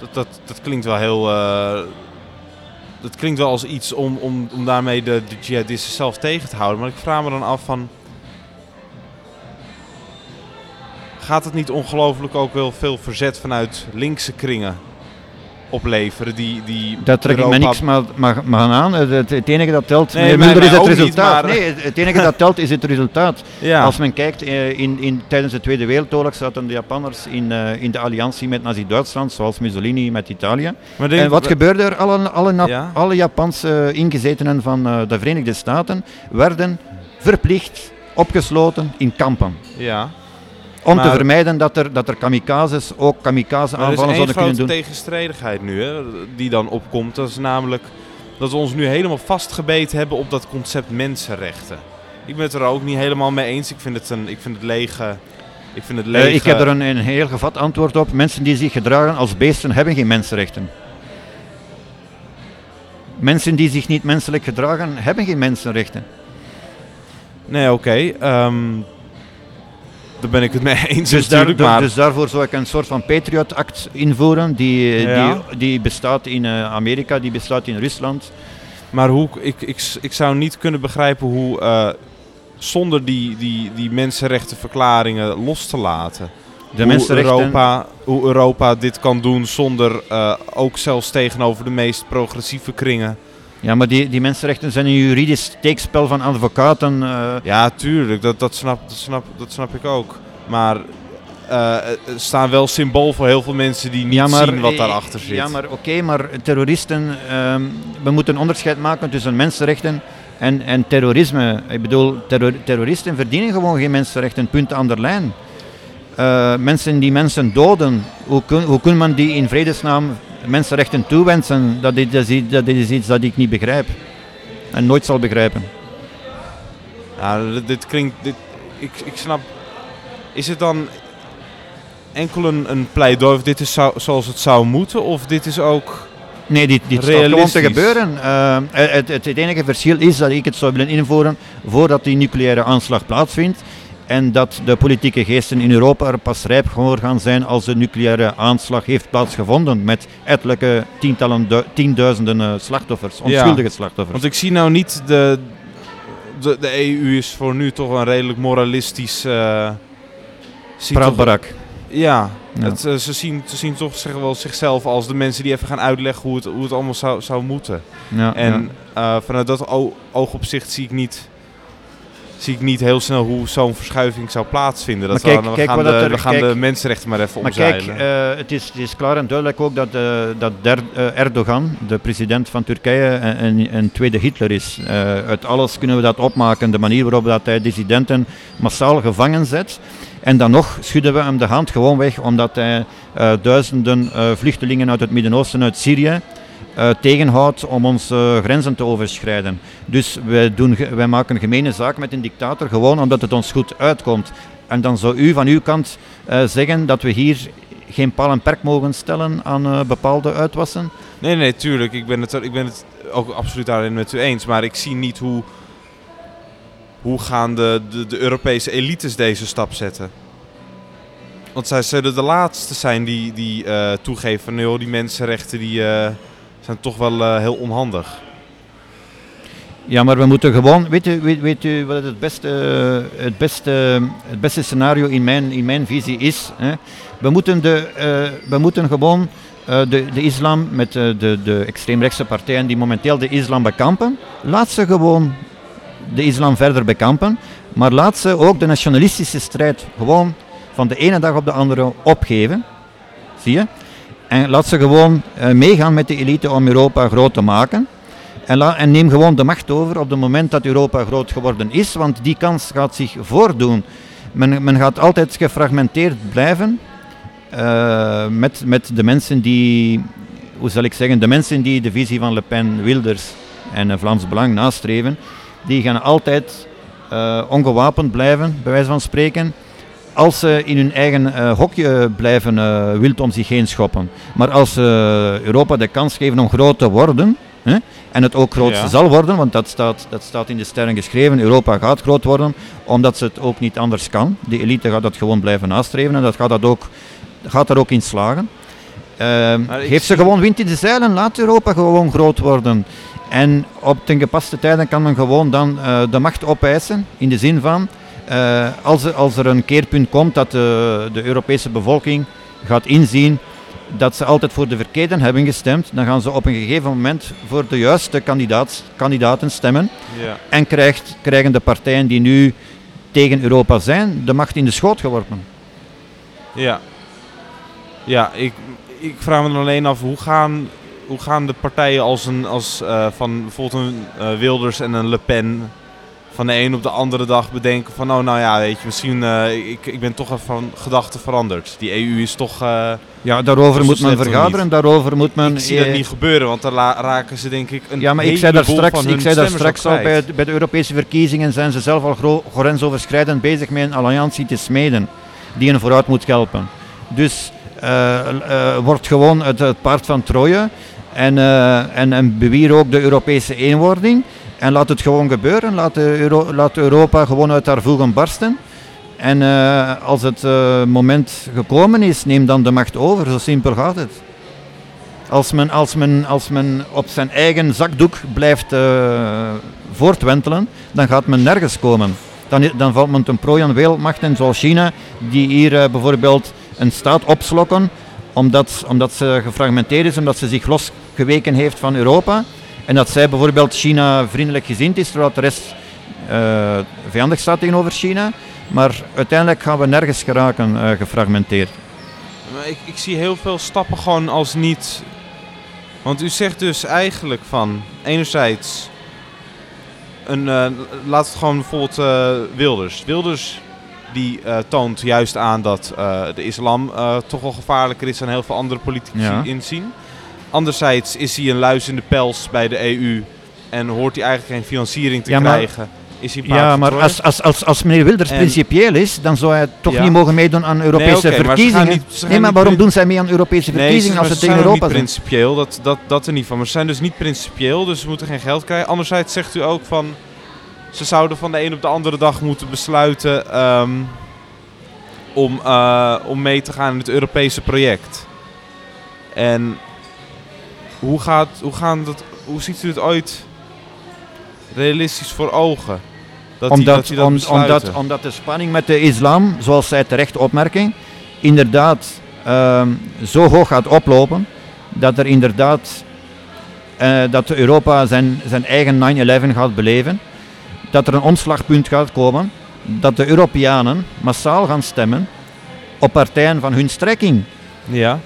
dat, dat, dat klinkt wel heel. eh, dat klinkt wel als iets om, om, om daarmee de, de jihadisten zelf tegen te houden. Maar ik vraag me dan af van. Gaat het niet ongelooflijk ook wel veel verzet vanuit linkse kringen opleveren? Die, die Daar trek ik me niks maar, maar, maar aan. Het, enige dat telt, Nee, is het niet, resultaat. maar- Nee, het, enige dat telt is het resultaat. [laughs] Ja. Als men kijkt, eh, in, in, tijdens de Tweede Wereldoorlog zaten de Japanners in, eh, in de alliantie met Nazi-Duitsland, zoals Mussolini met Italië. En wat gebeurde er? Alle, alle, Ja? alle Japanse ingezetenen van eh, de Verenigde Staten werden verplicht opgesloten in kampen. Ja. Om te vermijden dat er, dat er kamikazes ook kamikaze er is aanvallen zouden grote kunnen doen. tegenstrijdigheid nu, hè, die dan opkomt. Dat is namelijk dat we ons nu helemaal vastgebeten hebben op dat concept mensenrechten. Ik ben het er ook niet helemaal mee eens. Ik vind het, een, ik vind het lege... Ik, vind het Eh, lege ik heb er een, een heel gevat antwoord op. Mensen die zich gedragen als beesten hebben geen mensenrechten. Mensen die zich niet menselijk gedragen hebben geen mensenrechten. Nee, oké. ehm, daar ben ik het mee [laughs] eens Dus, daar, natuurlijk. maar dus daarvoor zou ik een soort van Patriot Act invoeren. Die, eh, Ja. die, die bestaat in eh, Amerika, die bestaat in Rusland. maar hoe, ik, ik, ik zou niet kunnen begrijpen hoe... eh, zonder die, die, die mensenrechtenverklaringen los te laten... De hoe. Europa, hoe Europa dit kan doen zonder ook zelfs tegenover de meest progressieve kringen. Ja, maar die, die mensenrechten zijn een juridisch steekspel van advocaten. eh, Ja, tuurlijk, dat, dat, snap, dat, snap, dat snap ik ook. Maar er staan wel symbool voor heel veel mensen die niet ja, maar, zien wat daarachter zit. Ja, maar oké, maar terroristen, ehm, we moeten een onderscheid maken tussen mensenrechten en, en terrorisme. Ik bedoel, terror- terroristen verdienen gewoon geen mensenrechten, punt aan de lijn. Mensen die mensen doden, hoe, kun, hoe kan men die in vredesnaam mensenrechten toewensen? Dat is, dat, is, iets dat ik niet begrijp. En nooit zal begrijpen. Ja, dit, klinkt... Dit, ik, ik snap... Is het dan enkel een, een pleidooi of dit is zo, zoals het zou moeten? Of dit is ook... Nee, dit, dit staat gewoon te gebeuren. Eh, het, het, het enige verschil is dat ik het zou willen invoeren voordat die nucleaire aanslag plaatsvindt. En dat de politieke geesten in Europa er pas rijp voor gaan zijn als de nucleaire aanslag heeft plaatsgevonden. Met ettelijke tientallen, du- tienduizenden eh, slachtoffers, onschuldige slachtoffers. Want ik zie nou niet de... De, de EU is voor nu toch een redelijk moralistisch... toch- Praatbarak. Ja, Ja. Het, eh, ze, zien, ze zien toch zeg wel zichzelf als de mensen die even gaan uitleggen hoe het, hoe het allemaal zou, zou moeten. Ja, En vanuit dat o- oogopzicht zie ik niet, zie ik niet heel snel hoe zo'n verschuiving zou plaatsvinden. Dat Maar kijk- we, we kijk gaan, de, er- we gaan kijk- de mensenrechten maar even Maar kijk, eh, het, is, het is klaar en duidelijk ook dat, eh, dat Der- eh, Erdogan, de president van Turkije, een, een, een tweede Hitler is. Uit alles kunnen we dat opmaken, de manier waarop dat hij dissidenten massaal gevangen zet. En dan nog schudden we hem de hand gewoon weg, omdat hij duizenden vluchtelingen uit het Midden-Oosten, uit Syrië, eh, tegenhoudt om onze grenzen te overschrijden. Dus wij, doen, wij maken gemene zaak met een dictator gewoon omdat het ons goed uitkomt. En dan zou u van uw kant eh, zeggen dat we hier geen paal en perk mogen stellen aan eh, bepaalde uitwassen? nee, nee, tuurlijk. Ik ben, het, ik ben het ook absoluut daarin met u eens. Maar ik zie niet hoe, hoe gaan de, de, Europese elites deze stap zetten. Want zij zullen de laatste zijn die, die eh, toegeven van joh, die mensenrechten die, eh, toch wel eh, heel onhandig. Ja, maar we moeten gewoon, weet u, weet, weet u wat het beste, eh, het, beste, het beste scenario in mijn, in mijn visie is? Hè? We, moeten de, eh, we moeten gewoon de, de islam met de, de extreemrechtse partijen die momenteel de islam bekampen, laat ze gewoon de islam verder bekampen, maar laat ze ook de nationalistische strijd gewoon van de ene dag op de andere opgeven. Zie je? En laat ze gewoon eh, meegaan met de elite om Europa groot te maken. En, en neem gewoon de macht over op het moment dat Europa groot geworden is, want die kans gaat zich voordoen. Men, men gaat altijd gefragmenteerd blijven eh, met, met de mensen die, hoe zal ik zeggen, de mensen die de visie van Le Pen, Wilders en eh, Vlaams Belang nastreven, die gaan altijd ongewapend blijven, bij wijze van spreken, als ze in hun eigen eh, hokje blijven eh, wild om zich heen schoppen. Maar als ze Europa de kans geven om groot te worden, hè, en het ook groot Ja. zal worden, want dat staat, dat staat in de sterren geschreven, Europa gaat groot worden, omdat ze het ook niet anders kan. De elite gaat dat gewoon blijven nastreven en dat gaat, dat ook, gaat er ook in slagen. Ehm, Maar ik geef ze gewoon wind in de zeilen, laat Europa gewoon groot worden. En op ten gepaste tijden kan men gewoon dan eh, de macht opeisen, in de zin van, eh, als, er, als er een keerpunt komt dat de, de Europese bevolking gaat inzien dat ze altijd voor de verkeerden hebben gestemd, dan gaan ze op een gegeven moment voor de juiste kandidaat, kandidaten stemmen. Ja. En krijgt, krijgen de partijen die nu tegen Europa zijn, de macht in de schoot geworpen. Ja, ja ik, ik vraag me dan alleen af hoe gaan, hoe gaan de partijen als, een, als eh, van bijvoorbeeld een eh, Wilders en een Le Pen van de een op de andere dag bedenken van oh nou ja weet je misschien eh, ik, ik ben toch even van gedachten veranderd. Die EU is toch eh, Ja, daarover moet men vergaderen, daarover moet men... ik zie eh, dat niet gebeuren want dan la- raken ze denk ik een Ja, maar ik zei daar straks, ik zei daar straks al, bij, bij de Europese verkiezingen zijn ze zelf al grensoverschrijdend bezig met een alliantie te smeden die hen vooruit moet helpen. Dus eh, eh, wordt gewoon het, het paard van Troje en, eh, en, en bewier ook de Europese eenwording en laat het gewoon gebeuren. Laat, Euro- laat Europa gewoon uit haar voegen barsten. En eh, als het eh, moment gekomen is, neem dan de macht over. Zo simpel gaat het. Als men, als men, als men op zijn eigen zakdoek blijft eh, voortwentelen, dan gaat men nergens komen. Dan, dan valt men ten prooi aan wereldmachten zoals China, die hier eh, bijvoorbeeld een staat opslokken, omdat, omdat ze gefragmenteerd is, omdat ze zich losgeweken heeft van Europa. En dat zij bijvoorbeeld China vriendelijk gezind is, terwijl de rest eh, vijandig staat tegenover China. Maar uiteindelijk gaan we nergens geraken eh, gefragmenteerd. Maar ik, ik zie heel veel stappen gewoon als niet. Want u zegt dus eigenlijk van enerzijds een, eh, laat het gewoon bijvoorbeeld Wilders. Wilders die toont juist aan dat de islam toch wel gevaarlijker is dan heel veel andere politici Ja. inzien. Anderzijds is hij een luis in de pels bij de EU en hoort hij eigenlijk geen financiering te Ja, krijgen. Is hij Ja, maar als, als, als, als meneer Wilders En- principieel is, dan zou hij toch Ja. niet mogen meedoen aan Europese verkiezingen. niet- nee, maar waarom doen zij mee aan Europese verkiezingen als ze ze tegen Europa niet zijn? principieel, dat, dat, dat er niet van. Maar ze zijn dus niet principieel, dus ze moeten geen geld krijgen. Anderzijds zegt u ook van, ze zouden van de een op de andere dag moeten besluiten ehm, om, eh, om mee te gaan in het Europese project. En hoe, gaat, hoe, gaan dat, hoe ziet u het ooit realistisch voor ogen? Dat die, dat Omdat, die dat om- omdat, omdat de spanning met de islam, zoals zij terecht opmerken, inderdaad ehm, zo hoog gaat oplopen dat er inderdaad eh, dat Europa zijn, zijn eigen 9-11 gaat beleven. Dat er een omslagpunt gaat komen dat de Europeanen massaal gaan stemmen op partijen van hun strekking. Ja,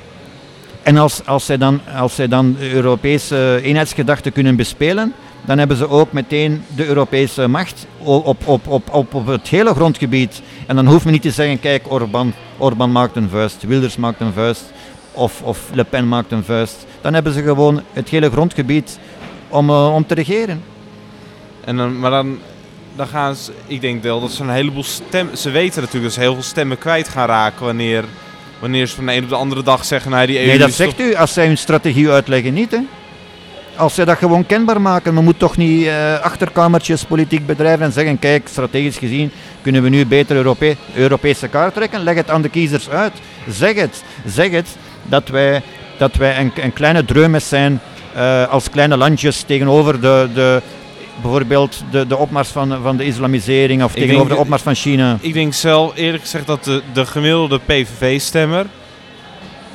En als, als, zij dan, als zij dan de Europese eenheidsgedachte kunnen bespelen, dan hebben ze ook meteen de Europese macht op, op, op, op, op het hele grondgebied. En dan hoeft men niet te zeggen, kijk, Orbán, Orbán maakt een vuist, Wilders maakt een vuist, of, of Le Pen maakt een vuist. Dan hebben ze gewoon het hele grondgebied om, eh, om te regeren. En dan, maar dan, dan gaan ze, ik denk wel dat ze een heleboel stemmen, ze weten natuurlijk dat ze heel veel stemmen kwijt gaan raken wanneer, wanneer ze van de een op de andere dag zeggen, nou die EU Nee, dat zegt toch- u, als zij hun strategie uitleggen niet. Hè. Als zij dat gewoon kenbaar maken, men moet toch niet eh, achterkamertjes politiek bedrijven en zeggen, kijk, strategisch gezien kunnen we nu beter Europe Europese kaart trekken. Leg het aan de kiezers uit. Zeg het. Zeg het dat wij, dat wij een, een kleine dreumes zijn eh, als kleine landjes tegenover de, de, bijvoorbeeld de, de opmars van, van de islamisering of tegenover denk- de opmars van China. Ik denk zelf eerlijk gezegd dat de, de gemiddelde PVV-stemmer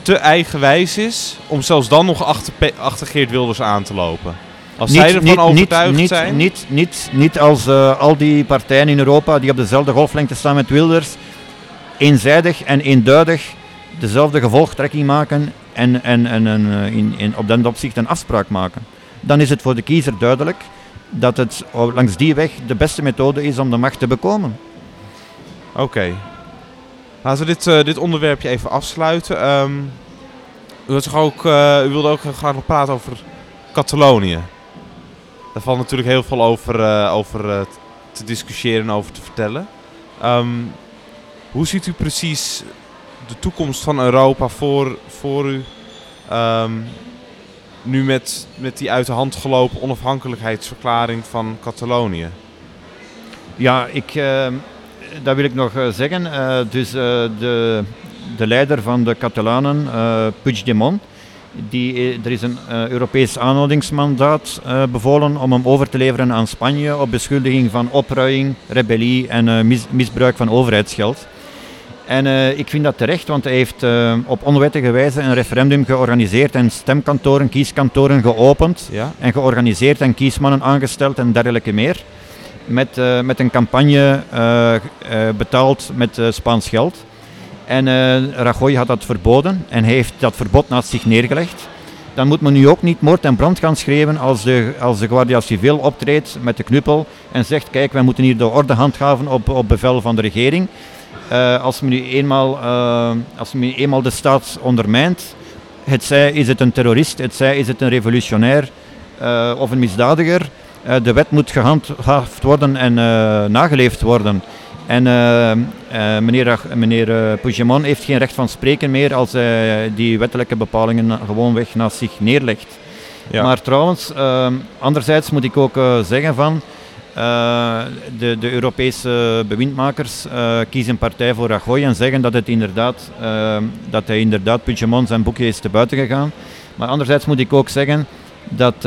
te eigenwijs is om zelfs dan nog achter, achter Geert Wilders aan te lopen. Als zij ervan overtuigd niet, zijn... Niet, niet, niet als eh, al die partijen in Europa die op dezelfde golflengte staan met Wilders, eenzijdig en eenduidig dezelfde gevolgtrekking maken en, en, en, en, eh, in, in, op dat opzicht een afspraak maken. dan is het voor de kiezer duidelijk dat het o- langs die weg de beste methode is om de macht te bekomen. Oké. Laten we dit, eh, dit onderwerpje even afsluiten. Ehm, u, ook, eh, u wilde ook graag nog praten over Catalonië. Daar valt natuurlijk heel veel over, eh, over te discussiëren en over te vertellen. Ehm, hoe ziet u precies de toekomst van Europa voor, voor u? Ehm, nu met, met die uit de hand gelopen onafhankelijkheidsverklaring van Catalonië. Ja, ik, eh, dat wil ik nog eh, zeggen. Eh, dus de, de leider van de Catalanen, Puigdemont, die, er is een Europees aanhoudingsmandaat bevolen om hem over te leveren aan Spanje op beschuldiging van opruiing, rebellie en mis- misbruik van overheidsgeld. En eh, ik vind dat terecht, want hij heeft eh, op onwettige wijze een referendum georganiseerd en stemkantoren, kieskantoren geopend Ja? en georganiseerd en kiesmannen aangesteld en dergelijke meer. Met, eh, met een campagne betaald met Spaans geld. En Rajoy had dat verboden en hij heeft dat verbod naast zich neergelegd. Dan moet men nu ook niet moord en brand gaan schreeuwen als de, als de Guardia Civil optreedt met de knuppel en zegt kijk, wij moeten hier de orde handhaven op, op bevel van de regering. Eh, als, men nu eenmaal, eh, als men nu eenmaal de staat ondermijnt, het zij is het een terrorist, het zij is het een revolutionair eh, of een misdadiger. De wet moet gehandhaafd worden en nageleefd worden. En meneer, meneer Puigdemont heeft geen recht van spreken meer als hij die wettelijke bepalingen gewoonweg naast zich neerlegt. Ja. Maar trouwens, anderzijds moet ik ook zeggen van eh, de, de Europese bewindmakers eh, kiezen partij voor Rajoy en zeggen dat, het inderdaad, ehm, dat hij inderdaad Puigdemont zijn boekje is te buiten gegaan. Maar anderzijds moet ik ook zeggen dat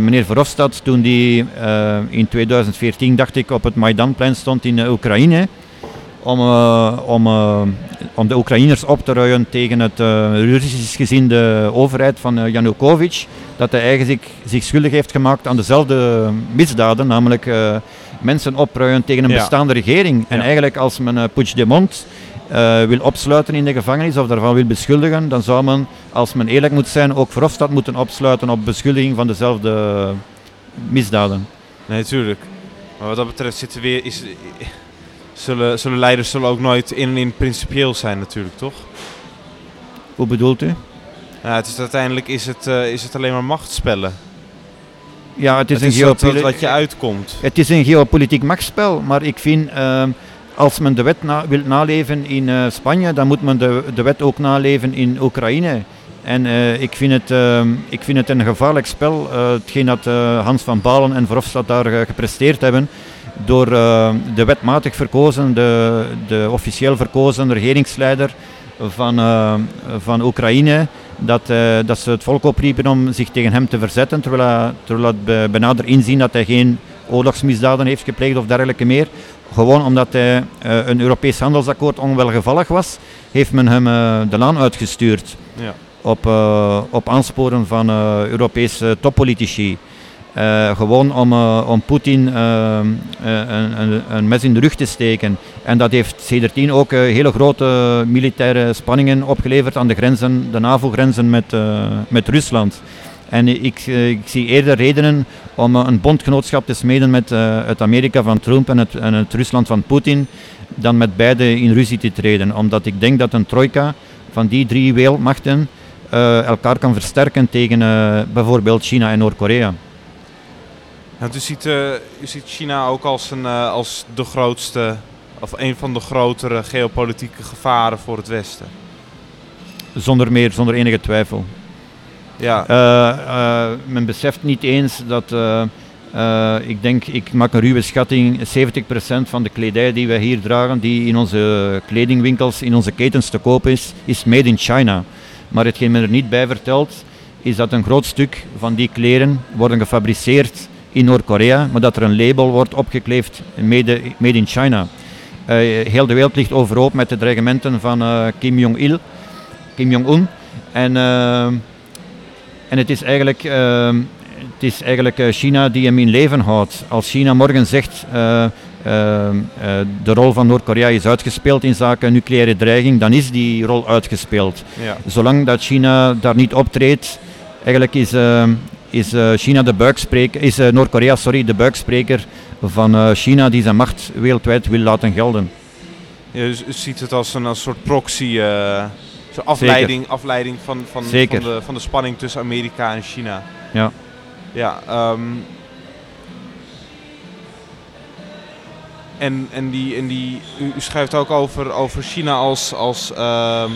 meneer Verhofstadt toen eh, in 2014 dacht ik op het Maidanplein stond in Oekraïne om, om, om de Oekraïners op te ruien tegen het Russisch gezinde overheid van Yanukovych, dat hij eigenlijk zich, schuldig heeft gemaakt aan dezelfde misdaden, namelijk eh, mensen opruien tegen een Ja. bestaande regering. En Ja. eigenlijk als men uh, Puigdemont eh, wil opsluiten in de gevangenis of daarvan wil beschuldigen, dan zou men, als men eerlijk moet zijn, ook Verhofstadt moeten opsluiten op beschuldiging van dezelfde misdaden. Nee, tuurlijk. Maar wat dat betreft zitten weer, is, zullen, zullen leiders zullen ook nooit in en in principieel zijn natuurlijk, toch? Hoe bedoelt u? Ja, het is, uiteindelijk is het, eh, is het alleen maar machtsspellen. Ja, het is, Het een is dat, geopoli- dat wat je uitkomt. Het is een geopolitiek machtsspel, maar ik vind ehm, als men de wet na- wil naleven in eh, Spanje, dan moet men de, de wet ook naleven in Oekraïne. En eh, ik, vind het, ehm, ik vind het een gevaarlijk spel, hetgeen dat Hans van Balen en Verhofstadt daar gepresteerd hebben, door eh, de wetmatig verkozen, de, de officieel verkozen regeringsleider van, van Oekraïne, dat, eh, dat ze het volk opriepen om zich tegen hem te verzetten, terwijl, hij- terwijl het be- benader inzien dat hij geen oorlogsmisdaden heeft gepleegd of dergelijke meer. Gewoon omdat hij eh, een Europees handelsakkoord onwelgevallig was, heeft men hem eh, de laan uitgestuurd Ja. op, op aansporen van Europese toppolitici. Eh, gewoon om, eh, om Poetin eh, een, een, een mes in de rug te steken. En dat heeft sedertdien ook hele grote militaire spanningen opgeleverd aan de grenzen, de NAVO-grenzen met, met Rusland. En ik, ik zie eerder redenen om een bondgenootschap te smeden met het Amerika van Trump en het, en het Rusland van Poetin, dan met beide in ruzie te treden. Omdat ik denk dat een trojka van die drie wereldmachten elkaar kan versterken tegen bijvoorbeeld China en Noord-Korea. Want u, ziet, eh, u ziet China ook als, een, eh, als de grootste, of een van de grotere geopolitieke gevaren voor het Westen. Zonder meer, zonder enige twijfel. Ja, Eh, eh, men beseft niet eens dat, eh, eh, ik denk, ik maak een ruwe schatting, 70% van de kledij die wij hier dragen, die in onze kledingwinkels, in onze ketens te koop is, is made in China. Maar hetgeen men er niet bij vertelt, is dat een groot stuk van die kleren worden gefabriceerd in Noord-Korea, maar dat er een label wordt opgekleefd, made, made in China. Eh, heel de wereld ligt overhoop met de dreigementen van eh, Kim Jong-il, Kim Jong-un. En eh, en het is eigenlijk, het is eigenlijk China die hem in leven houdt. Als China morgen zegt uh, uh, uh, de rol van Noord-Korea is uitgespeeld in zaken nucleaire dreiging, dan is die rol uitgespeeld. ja. Zolang dat China daar niet optreedt, eigenlijk is, uh, is eh, China de buikspreker, is eh, Noord-Korea sorry, de buikspreker van eh, China die zijn macht wereldwijd wil laten gelden. Je z- ziet het als een, als soort proxy, zo'n afleiding, afleiding van, van, Zeker. Van, de, van de spanning tussen Amerika en China. Ja. Ja, ehm, en, en, die, en die, u, u schrijft ook over, over China als, als, ehm,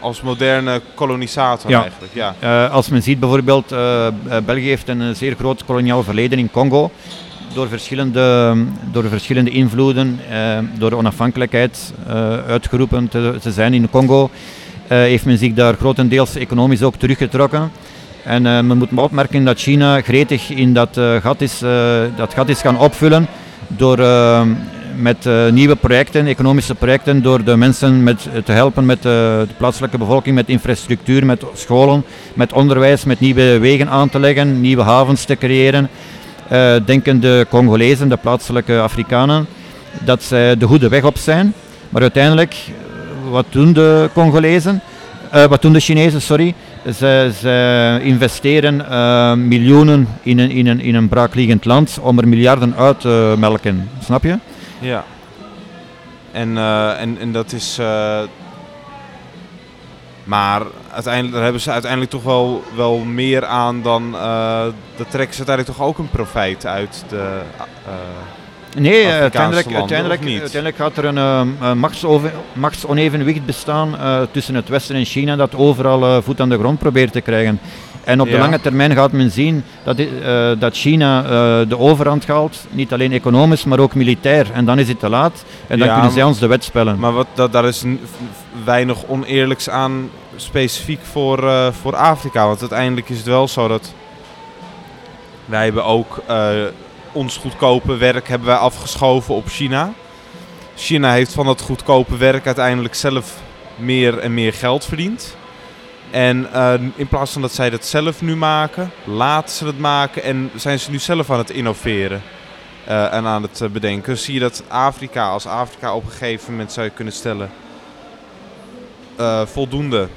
als moderne kolonisator Ja. eigenlijk. Ja. Eh, als men ziet bijvoorbeeld, eh, België heeft een zeer groot koloniaal verleden in Congo. Door verschillende, door verschillende invloeden, door onafhankelijkheid uitgeroepen te, te zijn in Congo, heeft men zich daar grotendeels economisch ook teruggetrokken. En men moet maar opmerken dat China gretig in dat, gat, is, dat gat is gaan opvullen door met eh, nieuwe projecten, economische projecten, door de mensen met, te helpen met de, de plaatselijke bevolking, met infrastructuur, met scholen, met onderwijs, met nieuwe wegen aan te leggen, nieuwe havens te creëren. Eh, denken de Congolezen, de plaatselijke Afrikanen, dat zij de goede weg op zijn. Maar uiteindelijk, eh, wat doen de Congolezen? Eh, wat doen de Chinezen, sorry? Ze, ze investeren eh, miljoenen in een, in, een, in een braakliggend land om er miljarden uit te melken. Snap je? Ja. En, eh, en, en dat is. eh, maar uiteindelijk, daar hebben ze uiteindelijk toch wel, wel meer aan dan. eh daar trekken ze uiteindelijk toch ook een profijt uit de. Nee, Afrikaanse uiteindelijk, landen, uiteindelijk, uiteindelijk gaat er een eh, machtsove- machtsonevenwicht bestaan tussen het Westen en China dat overal voet aan de grond probeert te krijgen. En op de Ja. lange termijn gaat men zien dat, eh, dat China eh, de overhand haalt, niet alleen economisch, maar ook militair. En dan is het te laat en dan Ja, kunnen zij ons de wet spellen. maar wat, dat, daar is weinig oneerlijks aan specifiek voor, eh, voor Afrika. Want uiteindelijk is het wel zo dat. Wij hebben ook ons goedkope werk hebben wij afgeschoven op China. China heeft van dat goedkope werk uiteindelijk zelf meer en meer geld verdiend. En eh, in plaats van dat zij dat zelf nu maken, laten ze het maken en zijn ze nu zelf aan het innoveren eh, en aan het eh, bedenken. Zie je dat Afrika, als Afrika op een gegeven moment zou je kunnen stellen, eh, voldoende,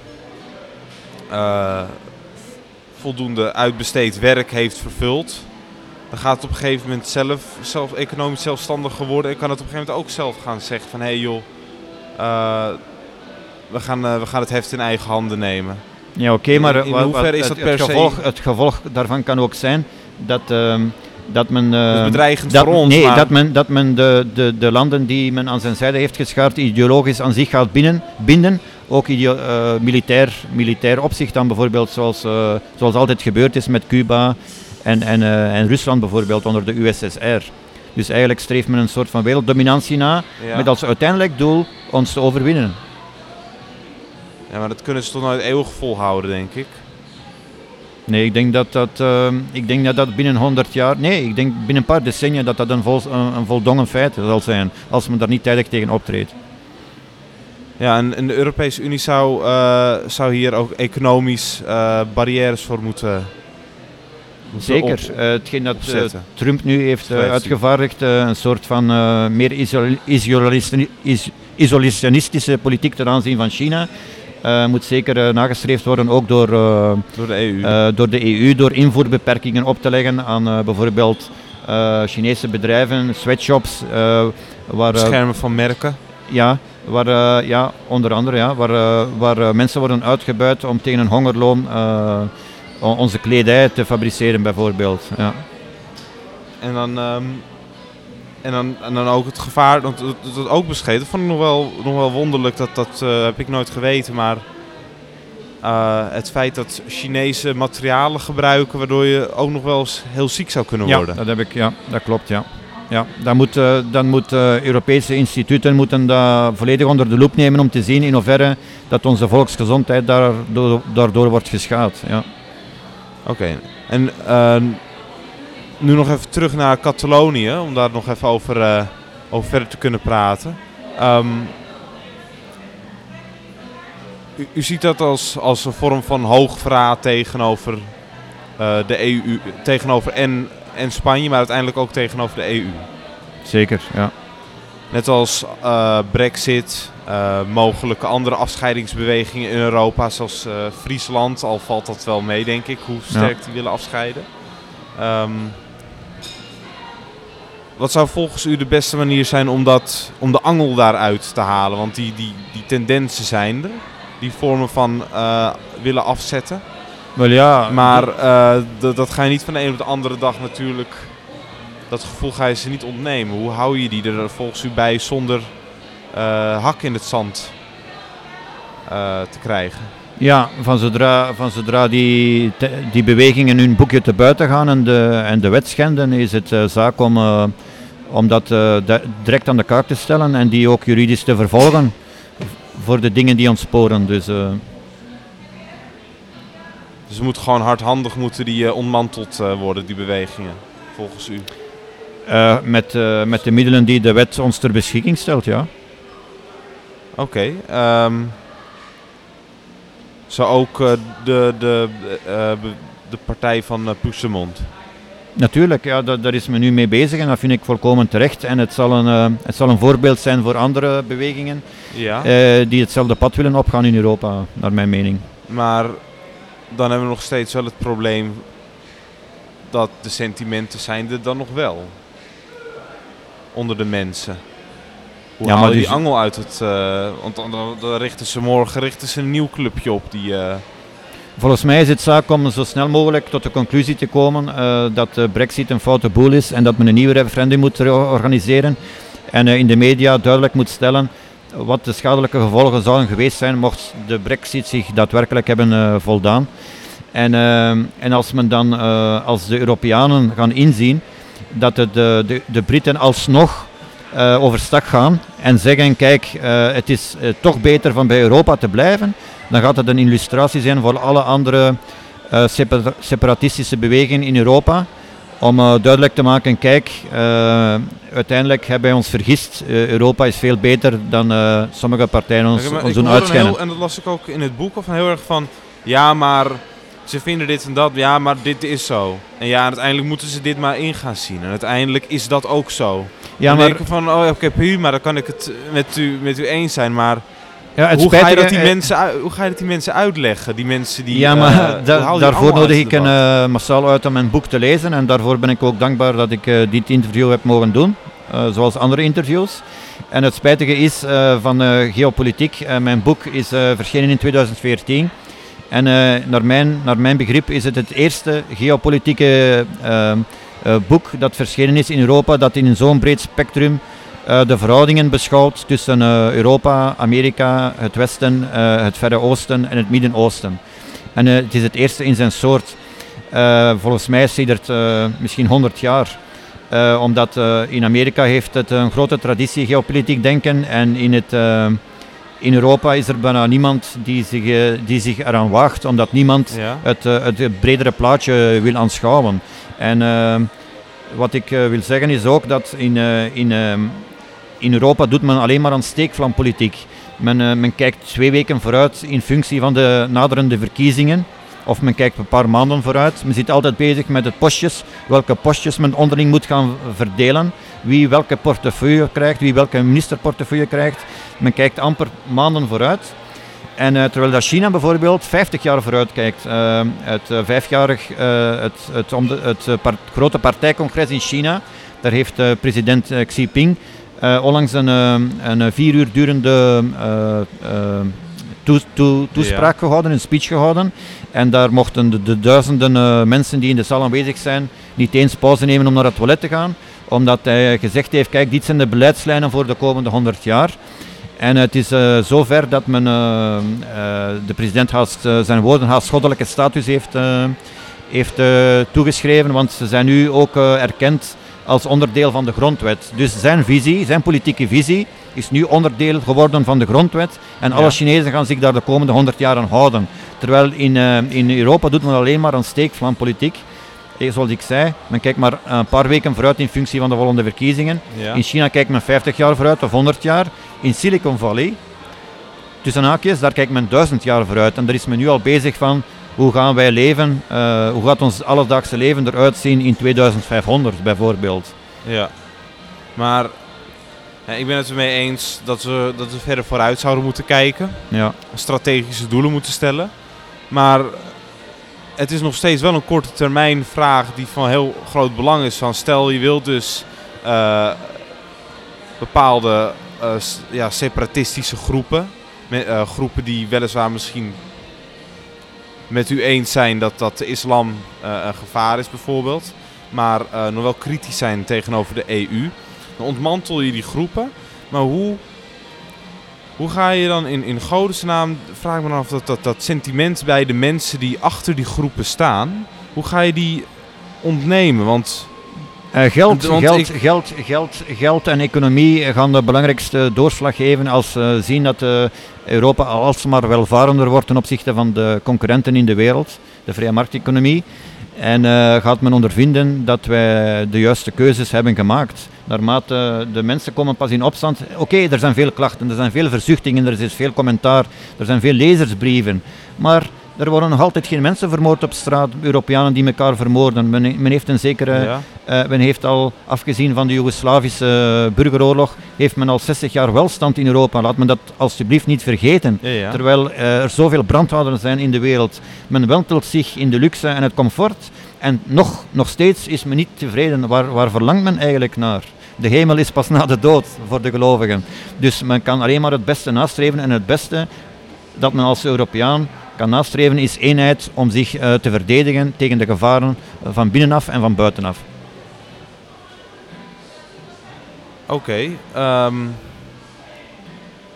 voldoende uitbesteed werk heeft vervuld, dan gaat het op een gegeven moment zelf, zelf economisch zelfstandiger worden en kan het op een gegeven moment ook zelf gaan zeggen van hé hey joh, we, gaan, eh, we gaan het heft in eigen handen nemen. Ja, oké, maar In- in wat- hoeverre is dat het, per het se- gevolg, het gevolg daarvan kan ook zijn dat, ehm, dat men... Ehm, bedreigend dat, voor ons, nee, maar dat men, dat men de, de, de landen die men aan zijn zijde heeft geschaard ideologisch aan zich gaat binnen, binden. Ook ideo- eh, militair, militair opzicht dan bijvoorbeeld, zoals, eh, zoals altijd gebeurd is met Cuba en, en, eh, en Rusland bijvoorbeeld onder de USSR. Dus eigenlijk streeft men een soort van werelddominantie na, ja. met als uiteindelijk doel ons te overwinnen. Ja, maar dat kunnen ze toch nooit eeuwig volhouden, denk ik. Nee, ik denk dat dat, ehm, ik denk dat dat binnen 100 jaar, nee, ik denk binnen een paar decennia dat dat een, vol, een, een voldongen feit zal zijn, als men daar niet tijdig tegen optreedt. Ja, en, en de Europese Unie zou, eh, zou hier ook economisch eh, barrières voor moeten. moeten Zeker. op- Eh, hetgeen dat. Trump nu heeft uitgevaardigd, een soort van meer isol- isolationi- is- isolationistische politiek ten aanzien van China, eh, moet zeker eh, nagestreefd worden, ook door, eh, door de EU. door de EU, door invoerbeperkingen op te leggen aan bijvoorbeeld Chinese bedrijven, sweatshops, waar, Beschermen van merken. ja, waar, ja, onder andere ja, waar, waar mensen worden uitgebuit om tegen een hongerloon onze kledij te fabriceren bijvoorbeeld. Ja. En dan, ehm, en dan, en dan ook het gevaar, want dat, dat ook beschreven. Dat vond ik nog wel, nog wel wonderlijk, dat, dat eh, heb ik nooit geweten. Maar eh, het feit dat Chinese materialen gebruiken, waardoor je ook nog wel eens heel ziek zou kunnen Ja, worden. dat heb ik, ja, dat klopt, ja. Ja, dan moet, eh, dan moet Europese instituten moeten dat volledig onder de loep nemen om te zien in hoeverre dat onze volksgezondheid daardoor, daardoor wordt geschaad. Ja. Oké, en nu nog even terug naar Catalonië, om daar nog even over, eh, over verder te kunnen praten. Ehm, u, u ziet dat als, als een vorm van hoogverraad tegenover eh, de EU, tegenover en, en Spanje, maar uiteindelijk ook tegenover de EU. Zeker, ja. Net als eh, Brexit, mogelijke andere afscheidingsbewegingen in Europa, zoals Friesland, al valt dat wel mee, denk ik, hoe sterk die willen afscheiden. Ehm, wat zou volgens u de beste manier zijn om, dat, om de angel daaruit te halen? Want die, die, die tendensen zijn er, die vormen van eh, willen afzetten. Wel ja, Maar d- dat ga je niet van de een op de andere dag natuurlijk. Dat gevoel ga je ze niet ontnemen. Hoe hou je die er volgens u bij zonder eh, hak in het zand te krijgen? Ja, van zodra, van zodra die, die bewegingen hun boekje te buiten gaan en de, en de wet schenden, is het zaak om, om dat eh, direct aan de kaak te stellen en die ook juridisch te vervolgen voor de dingen die ontsporen. Dus, eh, Dus het moet gewoon hardhandig moeten die eh, ontmanteld worden, die bewegingen, volgens u. met, met de middelen die de wet ons ter beschikking stelt, ja. Oké. ehm, zo ook de, de, de partij van uh, Puigdemont. Natuurlijk, ja, da- daar is men nu mee bezig en dat vind ik volkomen terecht. En het zal een, eh, het zal een voorbeeld zijn voor andere bewegingen Ja. eh, die hetzelfde pad willen opgaan in Europa, naar mijn mening. Maar dan hebben we nog steeds wel het probleem dat de sentimenten zijn er dan nog wel. Onder de mensen. Hoe Ja, maar die dus- angel uit het... eh, want dan richten ze morgen richten ze een nieuw clubje op die... eh, Volgens mij is het zaak om zo snel mogelijk tot de conclusie te komen eh, dat de brexit een foute boel is en dat men een nieuw referendum moet re- organiseren. En eh, in de media duidelijk moet stellen wat de schadelijke gevolgen zouden geweest zijn mocht de brexit zich daadwerkelijk hebben eh, voldaan. En, eh, en als men dan, eh, als de Europeanen gaan inzien dat de, de, de Britten alsnog eh overstag gaan en zeggen, kijk, eh, het is eh, toch beter van bij Europa te blijven, dan gaat het een illustratie zijn voor alle andere separa- separatistische bewegingen in Europa. Om duidelijk te maken, kijk, uiteindelijk hebben wij ons vergist. Europa is veel beter dan sommige partijen ons, ons doen uitschijnen. heel- en dat las ik ook in het boek, of heel erg van... Ja, maar ze vinden dit en dat. Ja, maar dit is zo. En ja, uiteindelijk moeten ze dit maar in gaan zien. En uiteindelijk is dat ook zo. Ja, dan maar denk ik van, oh, oké, prima, dan kan ik het met u, met u eens zijn. Maar ja, het hoe, ga je dat die eh, mensen, hoe ga je dat die mensen uitleggen? Die mensen die... Ja, eh, maar da- die daarvoor nodig ik een eh, massaal uit om mijn boek te lezen. En daarvoor ben ik ook dankbaar dat ik eh, dit interview heb mogen doen, eh, zoals andere interviews. En het spijtige is eh, van eh, geopolitiek, eh, mijn boek is eh, verschenen in 2014. En eh, naar, mijn, naar mijn begrip is het het eerste geopolitieke eh, eh, boek dat verschenen is in Europa, dat in zo'n breed spectrum eh, de verhoudingen beschouwt tussen Europa, Amerika, het Westen, het Verre Oosten en het Midden-Oosten. En het is het eerste in zijn soort, volgens mij sedert uh, misschien 100 jaar. Omdat in Amerika heeft het een grote traditie geopolitiek denken en in, het, uh, in Europa is er bijna niemand die zich, uh, die zich eraan waagt, omdat niemand Ja. het, uh, het bredere plaatje wil aanschouwen. En uh, wat ik wil zeggen is ook dat in, in, in Europa doet men alleen maar aan steekvlampolitiek. Men, men kijkt twee weken vooruit in functie van de naderende verkiezingen. Of men kijkt een paar maanden vooruit. Men zit altijd bezig met het postjes, welke postjes men onderling moet gaan verdelen. Wie welke portefeuille krijgt, wie welke ministerportefeuille krijgt. Men kijkt amper maanden vooruit. En uh, terwijl dat China bijvoorbeeld 50 jaar vooruit kijkt. Uh, het uh, vijfjarig, het, het, om de, het part, grote partijcongres in China, daar heeft president Xi Jinping onlangs een, een, vier uur durende toe, toespraak ja. gehouden, een speech gehouden. En daar mochten de, de duizenden mensen die in de zaal aanwezig zijn niet eens pauze nemen om naar het toilet te gaan. Omdat hij gezegd heeft, kijk, dit zijn de beleidslijnen voor de komende 100 jaar. En het is uh, zover dat men uh, de president haast, zijn woorden haast goddelijke status heeft, heeft toegeschreven. Want ze zijn nu ook erkend als onderdeel van de grondwet. Dus zijn visie, zijn politieke visie, is nu onderdeel geworden van de grondwet. En alle ja. Chinezen gaan zich daar de komende 100 jaar aan houden. Terwijl in, in Europa doet men alleen maar een steekvlampolitiek. Eh, zoals ik zei, men kijkt maar een paar weken vooruit in functie van de volgende verkiezingen. Ja. In China kijkt men 50 jaar vooruit of 100 jaar. In Silicon Valley, tussen haakjes, daar kijkt men 1000 jaar vooruit. En daar is men nu al bezig van hoe gaan wij leven, uh, hoe gaat ons alledaagse leven eruit zien in 2500 bijvoorbeeld. Ja, maar Ja, ik ben het ermee eens dat we, dat we verder vooruit zouden moeten kijken. Ja. strategische doelen moeten stellen. Maar het is nog steeds wel een korte termijn vraag die van heel groot belang is. Van stel je wilt dus eh, bepaalde eh, ja, separatistische groepen. Met, eh, groepen die weliswaar misschien met u eens zijn dat, dat de islam een gevaar is bijvoorbeeld. Maar nog wel kritisch zijn tegenover de EU. Dan ontmantel je die groepen. Maar hoe hoe ga je dan in, in godesnaam, vraag ik me dan af, dat, dat, dat sentiment bij de mensen die achter die groepen staan, hoe ga je die ontnemen? Want Eh, geld, Want geld, ik- geld, geld, geld en economie gaan de belangrijkste doorslag geven als we zien dat eh, Europa alsmaar welvarender wordt ten opzichte van de concurrenten in de wereld, de vrije markteconomie. En eh, gaat men ondervinden dat wij de juiste keuzes hebben gemaakt. Naarmate de mensen komen pas in opstand. Oké, er zijn veel klachten, er zijn veel verzuchtingen, er is veel commentaar, er zijn veel lezersbrieven. Maar er worden nog altijd geen mensen vermoord op straat, Europeanen die elkaar vermoorden. Men, men heeft een zekere ja, eh, men heeft al, afgezien van de Joegoslavische burgeroorlog, heeft men al 60 jaar welstand in Europa. Laat men dat alsjeblieft niet vergeten. ja, ja. Terwijl eh, er zoveel brandhouders zijn in de wereld. Men wentelt zich in de luxe en het comfort. En nog, nog steeds is men niet tevreden. Waar, waar verlangt men eigenlijk naar? De hemel is pas na de dood voor de gelovigen. Dus men kan alleen maar het beste nastreven. En het beste dat men als Europeaan kan nastreven is eenheid om zich eh, te verdedigen tegen de gevaren van binnenaf en van buitenaf. Oké. ehm,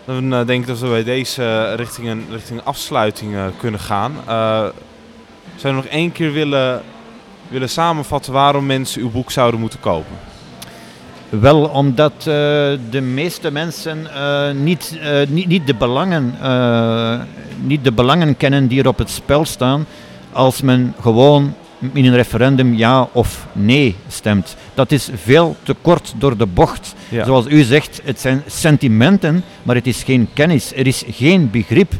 dan eh, denk ik dat we bij deze eh, richting richting afsluiting kunnen gaan. Zou je nog één keer willen, willen samenvatten waarom mensen uw boek zouden moeten kopen? Wel, omdat eh, de meeste mensen eh, niet, eh, niet, niet, de belangen, niet de belangen kennen die er op het spel staan als men gewoon in een referendum ja of nee stemt. Dat is veel te kort door de bocht. Ja. Zoals u zegt, het zijn sentimenten, maar het is geen kennis. Er is geen begrip.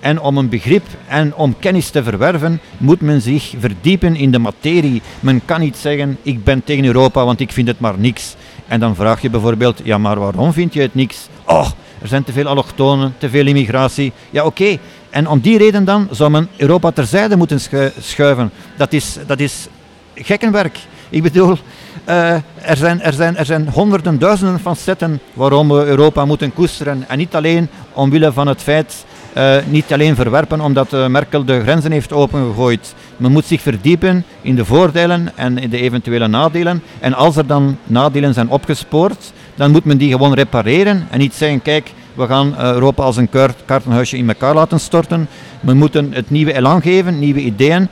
En om een begrip en om kennis te verwerven, moet men zich verdiepen in de materie. Men kan niet zeggen, ik ben tegen Europa, want ik vind het maar niks. En dan vraag je bijvoorbeeld, ja maar waarom vind je het niks? Oh, er zijn te veel allochtonen, te veel immigratie. Ja oké, en om die reden dan zou men Europa terzijde moeten schu- schuiven. Dat is, dat is gekkenwerk. Ik bedoel, eh, er, zijn, er, zijn, er zijn honderden, duizenden facetten waarom we Europa moeten koesteren. En niet alleen omwille van het feit, eh, niet alleen verwerpen omdat eh, Merkel de grenzen heeft opengegooid. Men moet zich verdiepen in de voordelen en in de eventuele nadelen. En als er dan nadelen zijn opgespoord, dan moet men die gewoon repareren. En niet zeggen, kijk, we gaan eh, Europa als een kaartenhuisje in elkaar laten storten. We moeten het nieuwe elan geven, nieuwe ideeën.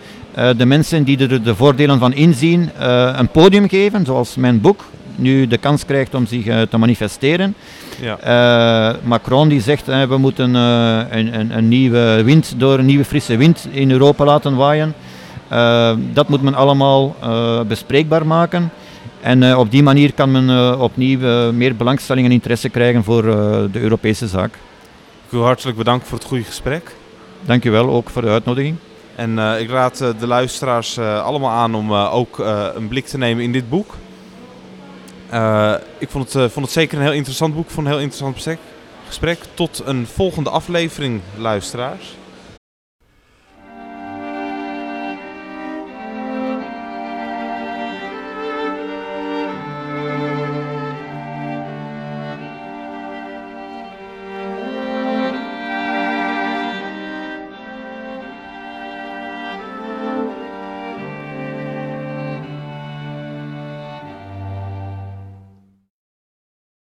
De mensen die er de voordelen van inzien, een podium geven, zoals mijn boek nu de kans krijgt om zich eh, te manifesteren. Ja. Eh, Macron die zegt we moeten eh, een, een, een nieuwe wind door een nieuwe frisse wind in Europa laten waaien. Dat moet men allemaal bespreekbaar maken. En op die manier kan men opnieuw meer belangstelling en interesse krijgen voor de Europese zaak. Ik wil hartelijk bedanken voor het goede gesprek. Dank u wel ook voor de uitnodiging. En ik raad de luisteraars allemaal aan om ook een blik te nemen in dit boek. Eh, ik vond het, eh, vond het zeker een heel interessant boek, vond een heel interessant gesprek. Tot een volgende aflevering, luisteraars.